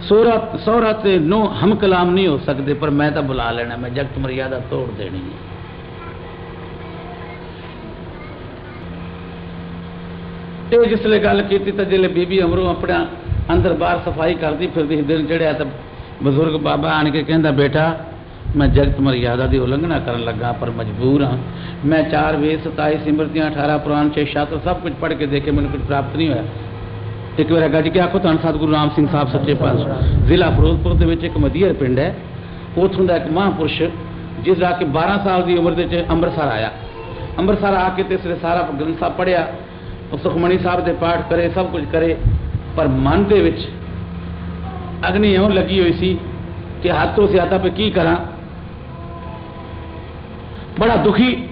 ਸੋਰਾ ਸੋਰਾ ਤੇ ਨੋ ਹਮ ਕਲਾਮ ਨਹੀਂ ਹੋ ਸਕਦੇ, ਪਰ ਮੈਂ ਤਾਂ ਬੁਲਾ ਲੈਣਾ, ਮੈਂ ਜਗਤ ਮਰਿਆਦਾ ਤੋੜ ਦੇਣੀ ਹੈ। ਤੇ ਜਿਸ ਗੱਲ ਕੀਤੀ ਤਾਂ ਜਿਹੜੇ ਬੀਬੀ ਅਮਰੋਂ ਆਪਣਾ ਅੰਦਰ ਬਾਹਰ ਸਫ਼ਾਈ ਕਰਦੀ ਫਿਰਦੀ ਦਿਨ ਚੜਿਆ ਤਾਂ ਬਜ਼ੁਰਗ ਬਾਬਾ ਆਣ ਕੇ ਕਹਿੰਦਾ, ਬੇਟਾ, ਮੈਂ ਜਗਤ ਮਰਿਆਦਾ ਦੀ ਉਲੰਘਣਾ ਕਰਨ ਲੱਗਾ, ਪਰ ਮਜਬੂਰ ਹਾਂ। ਮੈਂ ਚਾਰ ਵੇਦ 27 ਸਿਮਰਤੀਆਂ 18 ਪੁਰਾਣ 6 ਸ਼ਾਸਤਰ, ਸਭ ਕੁਝ ਪੜ੍ਹ ਕੇ ਦੇਖੇ, ਮੈਨੂੰ ਕੁਝ ਪ੍ਰਾਪਤ ਨਹੀਂ ਹੋਇਆ। ਇੱਕ ਵਾਰ ਗੱਜ ਕੇ ਆਖੋ ਧੰਨ ਸਤਿਗੁਰੂ ਰਾਮ ਸਿੰਘ ਸਾਹਿਬ ਸੱਚੇ ਪਾਤਸ਼ਾਹ। ਜ਼ਿਲ੍ਹਾ ਫਿਰੋਜ਼ਪੁਰ ਦੇ ਵਿੱਚ ਇੱਕ ਮਦੀਰ ਪਿੰਡ ਹੈ। ਉਥੋਂ ਦਾ ਇੱਕ ਮਹਾਂਪੁਰਸ਼, ਜਿਸ ਦਾ ਕਿ 12 ਸਾਲ ਦੀ ਉਮਰ ਦੇ ਵਿੱਚ ਅੰਮ੍ਰਿਤਸਰ ਆਇਆ। ਅੰਮ੍ਰਿਤਸਰ ਆ ਕੇ ਤੇ ਇਸਨੇ ਸਾਰਾ ਗ੍ਰੰਥ ਸਾਹਿਬ ਪੜ੍ਹਿਆ। ਉਹ ਸੁਖਮਣੀ ਸਾਹਿਬ ਦੇ ਪਾਠ ਕਰੇ, ਸਭ ਕੁਝ ਕਰੇ, ਪਰ ਮਨ ਦੇ ਵਿੱਚ ਅਗਨੀ ਇਉਂ ਲੱਗੀ ਹੋਈ ਸੀ ਕਿ ਹੱਥ ਤੋਂ ਜ਼ਿਆਦਾ ਪੇ ਕੀ ਕਰਾਂ? ਬੜਾ ਦੁਖੀ।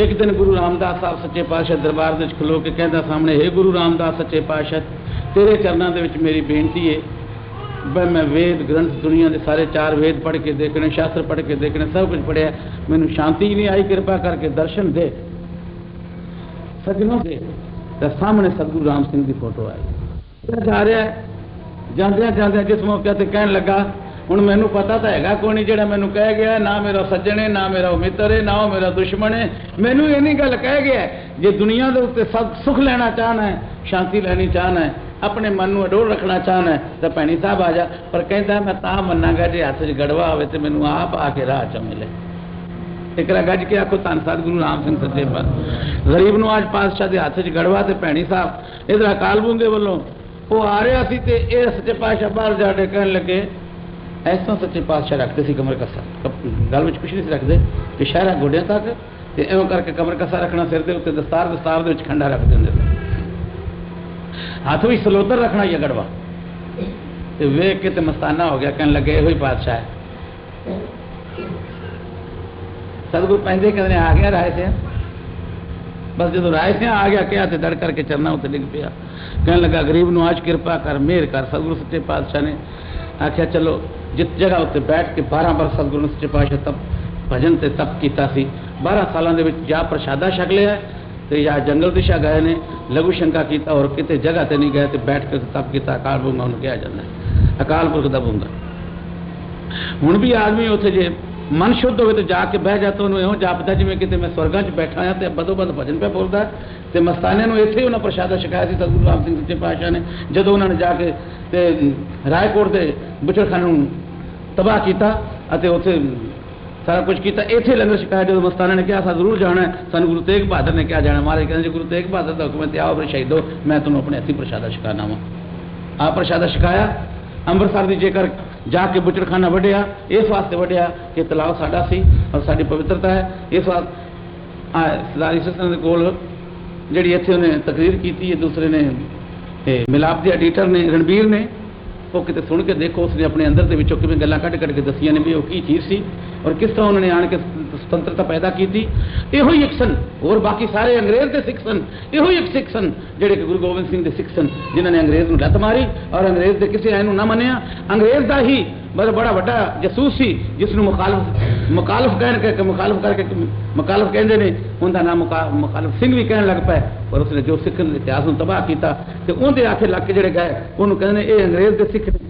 ਇੱਕ ਦਿਨ ਗੁਰੂ ਰਾਮਦਾਸ ਸਾਹਿਬ ਸੱਚੇ ਪਾਤਸ਼ਾਹ ਦਰਬਾਰ ਦੇ ਵਿੱਚ ਖਲੋ ਕੇ ਕਹਿੰਦਾ, ਸਾਹਮਣੇ, ਹੈ ਗੁਰੂ ਰਾਮਦਾਸ ਸੱਚੇ ਪਾਤਸ਼ਾਹ, ਤੇਰੇ ਚਰਨਾਂ ਦੇ ਵਿੱਚ ਮੇਰੀ ਬੇਨਤੀ ਹੈ ਬਈ ਮੈਂ ਵੇਦ ਗ੍ਰੰਥ ਦੁਨੀਆ ਦੇ ਸਾਰੇ ਚਾਰ ਵੇਦ ਪੜ੍ਹ ਕੇ ਦੇਖਣੇ, ਸ਼ਾਸਤਰ ਪੜ੍ਹ ਕੇ ਦੇਖਣੇ, ਸਭ ਕੁਝ ਪੜ੍ਹਿਆ। ਮੈਨੂੰ ਸ਼ਾਂਤੀ ਨਹੀਂ ਆਈ, ਕਿਰਪਾ ਕਰਕੇ ਦਰਸ਼ਨ ਦੇ। ਸਜਣੋਂ ਦੇ ਤਾਂ ਸਾਹਮਣੇ ਸਤਿਗੁਰੂ ਰਾਮ ਸਿੰਘ ਦੀ ਫੋਟੋ ਆਈ। ਇਹ ਜਾ ਰਿਹਾ ਜਾਂਦਿਆਂ ਜਾਂਦਿਆਂ ਜਿਸ ਮੌਕੇ ਤੇ ਕਹਿਣ ਲੱਗਾ, ਹੁਣ ਮੈਨੂੰ ਪਤਾ ਤਾਂ ਹੈਗਾ ਕੋਈ ਨਹੀਂ ਜਿਹੜਾ ਮੈਨੂੰ ਕਹਿ ਗਿਆ, ਨਾ ਮੇਰਾ ਸੱਜਣ ਹੈ ਨਾ ਮੇਰਾ ਮਿੱਤਰ ਹੈ ਨਾ ਉਹ ਮੇਰਾ ਦੁਸ਼ਮਣ ਹੈ ਮੈਨੂੰ ਇਹ ਨਹੀਂ ਗੱਲ ਕਹਿ ਗਿਆ ਜੇ ਦੁਨੀਆ ਦੇ ਉੱਤੇ ਸਭ ਸੁਖ ਲੈਣਾ ਚਾਹਨਾ ਹੈ, ਸ਼ਾਂਤੀ ਲੈਣੀ ਚਾਹਨਾ ਹੈ, ਆਪਣੇ ਮਨ ਨੂੰ ਅਡੋਲ ਰੱਖਣਾ ਚਾਹਣਾ ਹੈ, ਤਾਂ ਭੈਣੀ ਸਾਹਿਬ ਆ ਜਾ। ਪਰ ਕਹਿੰਦਾ, ਮੈਂ ਤਾਂ ਮੰਨਾਂਗਾ ਜੇ ਹੱਥ 'ਚ ਗੜਵਾ ਹੋਵੇ ਤੇ ਮੈਨੂੰ ਆਪ ਆ ਕੇ ਰਾਹ 'ਚ ਮਿਲੇ। ਇਕਰਾ ਗੱਜ ਕੇ ਆਖੋ ਧੰਨ ਸਤਿਗੁਰੂ ਰਾਮ ਸਿੰਘ ਸੱਚੇ ਪਾਤਸ਼ਾਹ। ਗਰੀਬ ਨੂੰ ਅੱਜ ਪਾਤਸ਼ਾਹ ਦੇ ਹੱਥ 'ਚ ਗੜਵਾ ਤੇ ਭੈਣੀ ਸਾਹਿਬ ਇਧਰ ਅਕਾਲ ਬੁੰਗੇ ਵੱਲੋਂ ਉਹ ਆ ਰਿਹਾ ਸੀ ਤੇ ਇਹ ਸੱਚੇ ਪਾਤਸ਼ਾਹ ਬਾਹਰ ਜਾ ਕੇ ਕਹਿਣ ਲੱਗੇ, ਐਸਾ ਸੱਚੇ ਪਾਤਸ਼ਾਹ ਰੱਖਦੇ ਸੀ ਕਮਰ ਕੱਸਾ। ਗੱਲ ਵਿੱਚ ਕੁਛ ਨਹੀਂ ਸੀ ਰੱਖਦੇ ਕਿ ਸ਼ਹਿਰਾ ਗੋਡਿਆਂ ਤੱਕ ਤੇ ਐਵੇਂ ਕਰਕੇ ਕਮਰ ਕੱਸਾ ਰੱਖਣਾ ਸਿਰ ਦੇ ਉੱਤੇ ਦਸਤਾਰ ਦਸਤਾਰ ਦੇ ਵਿੱਚ ਖੰਡਾ ਰੱਖ ਦਿੰਦੇ ਸੀ। ਹੱਥ ਵਿੱਚ ਸਲੋਤਰ ਰੱਖਣਾ ਇਹ ਗੜਵਾ। ਤੇ ਵੇਖ ਕੇ ਤੇ ਮਸਤਾਨਾ ਹੋ ਗਿਆ, ਕਹਿਣ ਲੱਗੇ, ਇਹੋ ਹੀ ਪਾਤਸ਼ਾਹ ਹੈ। ਸਤਿਗੁਰ ਪੈਂਦੇ ਕਹਿੰਦੇ ਆ ਗਿਆ ਰਾਏ ਤੇ ਬਸ ਜਦੋਂ ਰਾਏ ਤੇ ਆ ਗਿਆ ਕਿਹਾ ਤੇ ਦੜ ਕਰਕੇ ਚਰਨਾਂ ਉੱਤੇ ਡਿੱਗ ਪਿਆ ਕਹਿਣ ਲੱਗਾ ਗਰੀਬ ਨੂੰ ਆਜ ਕਿਰਪਾ ਕਰ ਮਿਹਰ ਕਰ ਸਤਿਗੁਰੂ ਸੱਚੇ ਪਾਤਸ਼ਾਹ ਨੇ ਆਖਿਆ ਚਲੋ ਜਿਸ ਜਗ੍ਹਾ ਉੱਤੇ ਬੈਠ ਕੇ 12 ਬਰਸ ਸਤਿਗੁਰੂ ਨੇ ਸੱਚੇ ਪਾਤਸ਼ਾਹ ਤਪ ਭਜਨ ਤੇ ਤਪ ਕੀਤਾ ਸੀ 12 ਸਾਲਾਂ ਦੇ ਵਿੱਚ ਜਾਂ ਪ੍ਰਸ਼ਾਦਾ ਛਕ ਲਿਆ ਹੈ ਤੇ ਜਾਂ ਜੰਗਲ ਦਿਸ਼ਾ ਗਏ ਨੇ ਲਘੂ ਸ਼ੰਕਾ ਕੀਤਾ ਔਰ ਕਿਤੇ ਜਗ੍ਹਾ ਤੇ ਨਹੀਂ ਗਏ ਤੇ ਬੈਠ ਕੇ ਤਪ ਕੀਤਾ ਅਕਾਲ ਬੁੰਗਾ ਉਹਨੂੰ ਕਿਹਾ ਜਾਂਦਾ ਹੈ ਅਕਾਲ ਪੁਰਖ ਦਾ ਬੁੰਗਾ ਹੁਣ ਵੀ ਆਦਮੀ ਉੱਥੇ ਜੇ ਮਨ ਸ਼ੁੱਧ ਹੋਵੇ ਤੇ ਜਾ ਕੇ ਬਹਿ ਜਾ ਤੁਹਾਨੂੰ ਉਹਨੂੰ ਇਹੋ ਜਾਪਦਾ ਜਿਵੇਂ ਕਿਤੇ ਮੈਂ ਸਵਰਗਾਂ 'ਚ ਬੈਠਾ ਆ ਤੇ ਬਦੋ ਬਦ ਭਜਨ ਪਿਆ ਬੋਲਦਾ ਤੇ ਮਸਤਾਨਿਆਂ ਨੂੰ ਇੱਥੇ ਹੀ ਉਹਨਾਂ ਪ੍ਰਸ਼ਾਦਾ ਛਕਾਇਆ ਸੀ ਗੁਰੂ ਰਾਮ ਸਿੰਘ ਸੱਚੇ ਪਾਤਸ਼ਾਹ ਨੇ। ਜਦੋਂ ਉਹਨਾਂ ਨੇ ਜਾ ਕੇ ਤੇ ਰਾਏਕੋਟ ਦੇ ਬੁਚੜਖਾਨੇ ਨੂੰ ਤਬਾਹ ਕੀਤਾ ਅਤੇ ਉੱਥੇ ਸਾਰਾ ਕੁਝ ਕੀਤਾ, ਇੱਥੇ ਲੰਗਰ ਛਕਾਇਆ ਜਦੋਂ ਮਸਤਾਨਾ ਨੇ ਕਿਹਾ, ਸਾ ਜ਼ਰੂਰ ਜਾਣਾ ਸਾਨੂੰ ਗੁਰੂ ਤੇਗ ਬਹਾਦਰ ਨੇ ਕਿਹਾ ਜਾਣਾ, ਮਹਾਰਾਜ ਕਹਿੰਦੇ ਜੀ ਗੁਰੂ ਤੇਗ ਬਹਾਦਰ ਦਾ ਹੁਕਮ ਤੇ ਆਓ ਫਿਰ ਸ਼ਹੀਦੋ ਮੈਂ ਤੁਹਾਨੂੰ ਆਪਣੇ ਹੱਥੀਂ ਪ੍ਰਸ਼ਾਦਾ ਛਕਾਣਾ ਵਾ। ਆ ਪ੍ਰਸ਼ਾਦਾ ਛਕਾਇਆ ਅੰਮ੍ਰਿਤਸਰ ਦੀ ਜੇਕਰ ਜਾ ਕੇ ਬੁੱਚੜਖਾਨਾ ਵੱਢਿਆ, ਇਸ ਵਾਸਤੇ ਵੱਢਿਆ ਕਿ ਤਲਾਬ ਸਾਡਾ ਸੀ ਔਰ ਸਾਡੀ ਪਵਿੱਤਰਤਾ ਹੈ। ਇਸ ਵਾਸਤੇ ਸਰਦਾਰੀ ਸਿਸਟਰ ਦੇ ਕੋਲ ਜਿਹੜੀ ਇੱਥੇ ਉਹਨੇ ਤਕਰੀਰ ਕੀਤੀ ਹੈ, ਦੂਸਰੇ ਨੇ, ਤੇ ਮਿਲਾਪ ਦੇ ਐਡੀਟਰ ਨੇ, ਰਣਬੀਰ ਨੇ ਉਹ ਕਿਤੇ ਸੁਣ ਕੇ ਦੇਖੋ, ਉਸਨੇ ਆਪਣੇ ਅੰਦਰ ਦੇ ਵਿੱਚੋਂ ਕਿਵੇਂ ਗੱਲਾਂ ਕੱਢ ਕੱਢ ਕੇ ਦੱਸੀਆਂ ਨੇ ਵੀ ਉਹ ਕੀ ਚੀਜ਼ ਸੀ ਔਰ ਕਿਸ ਤਰ੍ਹਾਂ ਉਹਨਾਂ ਨੇ ਆਣ ਕੇ ਸੁਤੰਤਰਤਾ ਪੈਦਾ ਕੀਤੀ। ਇਹੋ ਹੀ ਇੱਕ ਸਨ, ਹੋਰ ਬਾਕੀ ਸਾਰੇ ਅੰਗਰੇਜ਼ ਦੇ ਸਿੱਖ ਸਨ। ਇਹੋ ਹੀ ਇੱਕ ਸਿੱਖ ਸਨ, ਜਿਹੜੇ ਕਿ ਗੁਰੂ ਗੋਬਿੰਦ ਸਿੰਘ ਦੇ ਸਿੱਖ ਸਨ, ਜਿਨ੍ਹਾਂ ਨੇ ਅੰਗਰੇਜ਼ ਨੂੰ ਲੱਤ ਮਾਰੀ ਔਰ ਅੰਗਰੇਜ਼ ਦੇ ਕਿਸੇ ਆਇਨ ਨੂੰ ਨਾ ਮੰਨਿਆ। ਅੰਗਰੇਜ਼ ਦਾ ਹੀ ਬੜਾ ਬੜਾ ਵੱਡਾ ਜਸੂਸ ਸੀ ਜਿਸ ਨੂੰ ਮੁਖਾਲਫ ਮੁਖਾਲਫ ਕਹਿਣ ਕੇ ਮੁਖਾਲਫ ਕਰਕੇ ਮੁਖਾਲਫ ਕਹਿੰਦੇ ਨੇ ਉਹਦਾ ਨਾਮ ਮੁਖਾ- ਮੁਖਾਲਫ ਸਿੰਘ ਵੀ ਕਹਿਣ ਲੱਗ ਪਏ ਪਰ ਉਸਨੇ ਜੋ ਸਿੱਖ ਦੇ ਇਤਿਹਾਸ ਨੂੰ ਤਬਾਹ ਕੀਤਾ ਤੇ ਉਹਦੇ ਆਖੇ ਲੱਗ ਕੇ ਜਿਹੜੇ ਗਏ ਉਹਨੂੰ ਕਹਿੰਦੇ ਨੇ ਇਹ ਅੰਗਰੇਜ਼ ਦੇ ਸਿੱਖ ਨੇ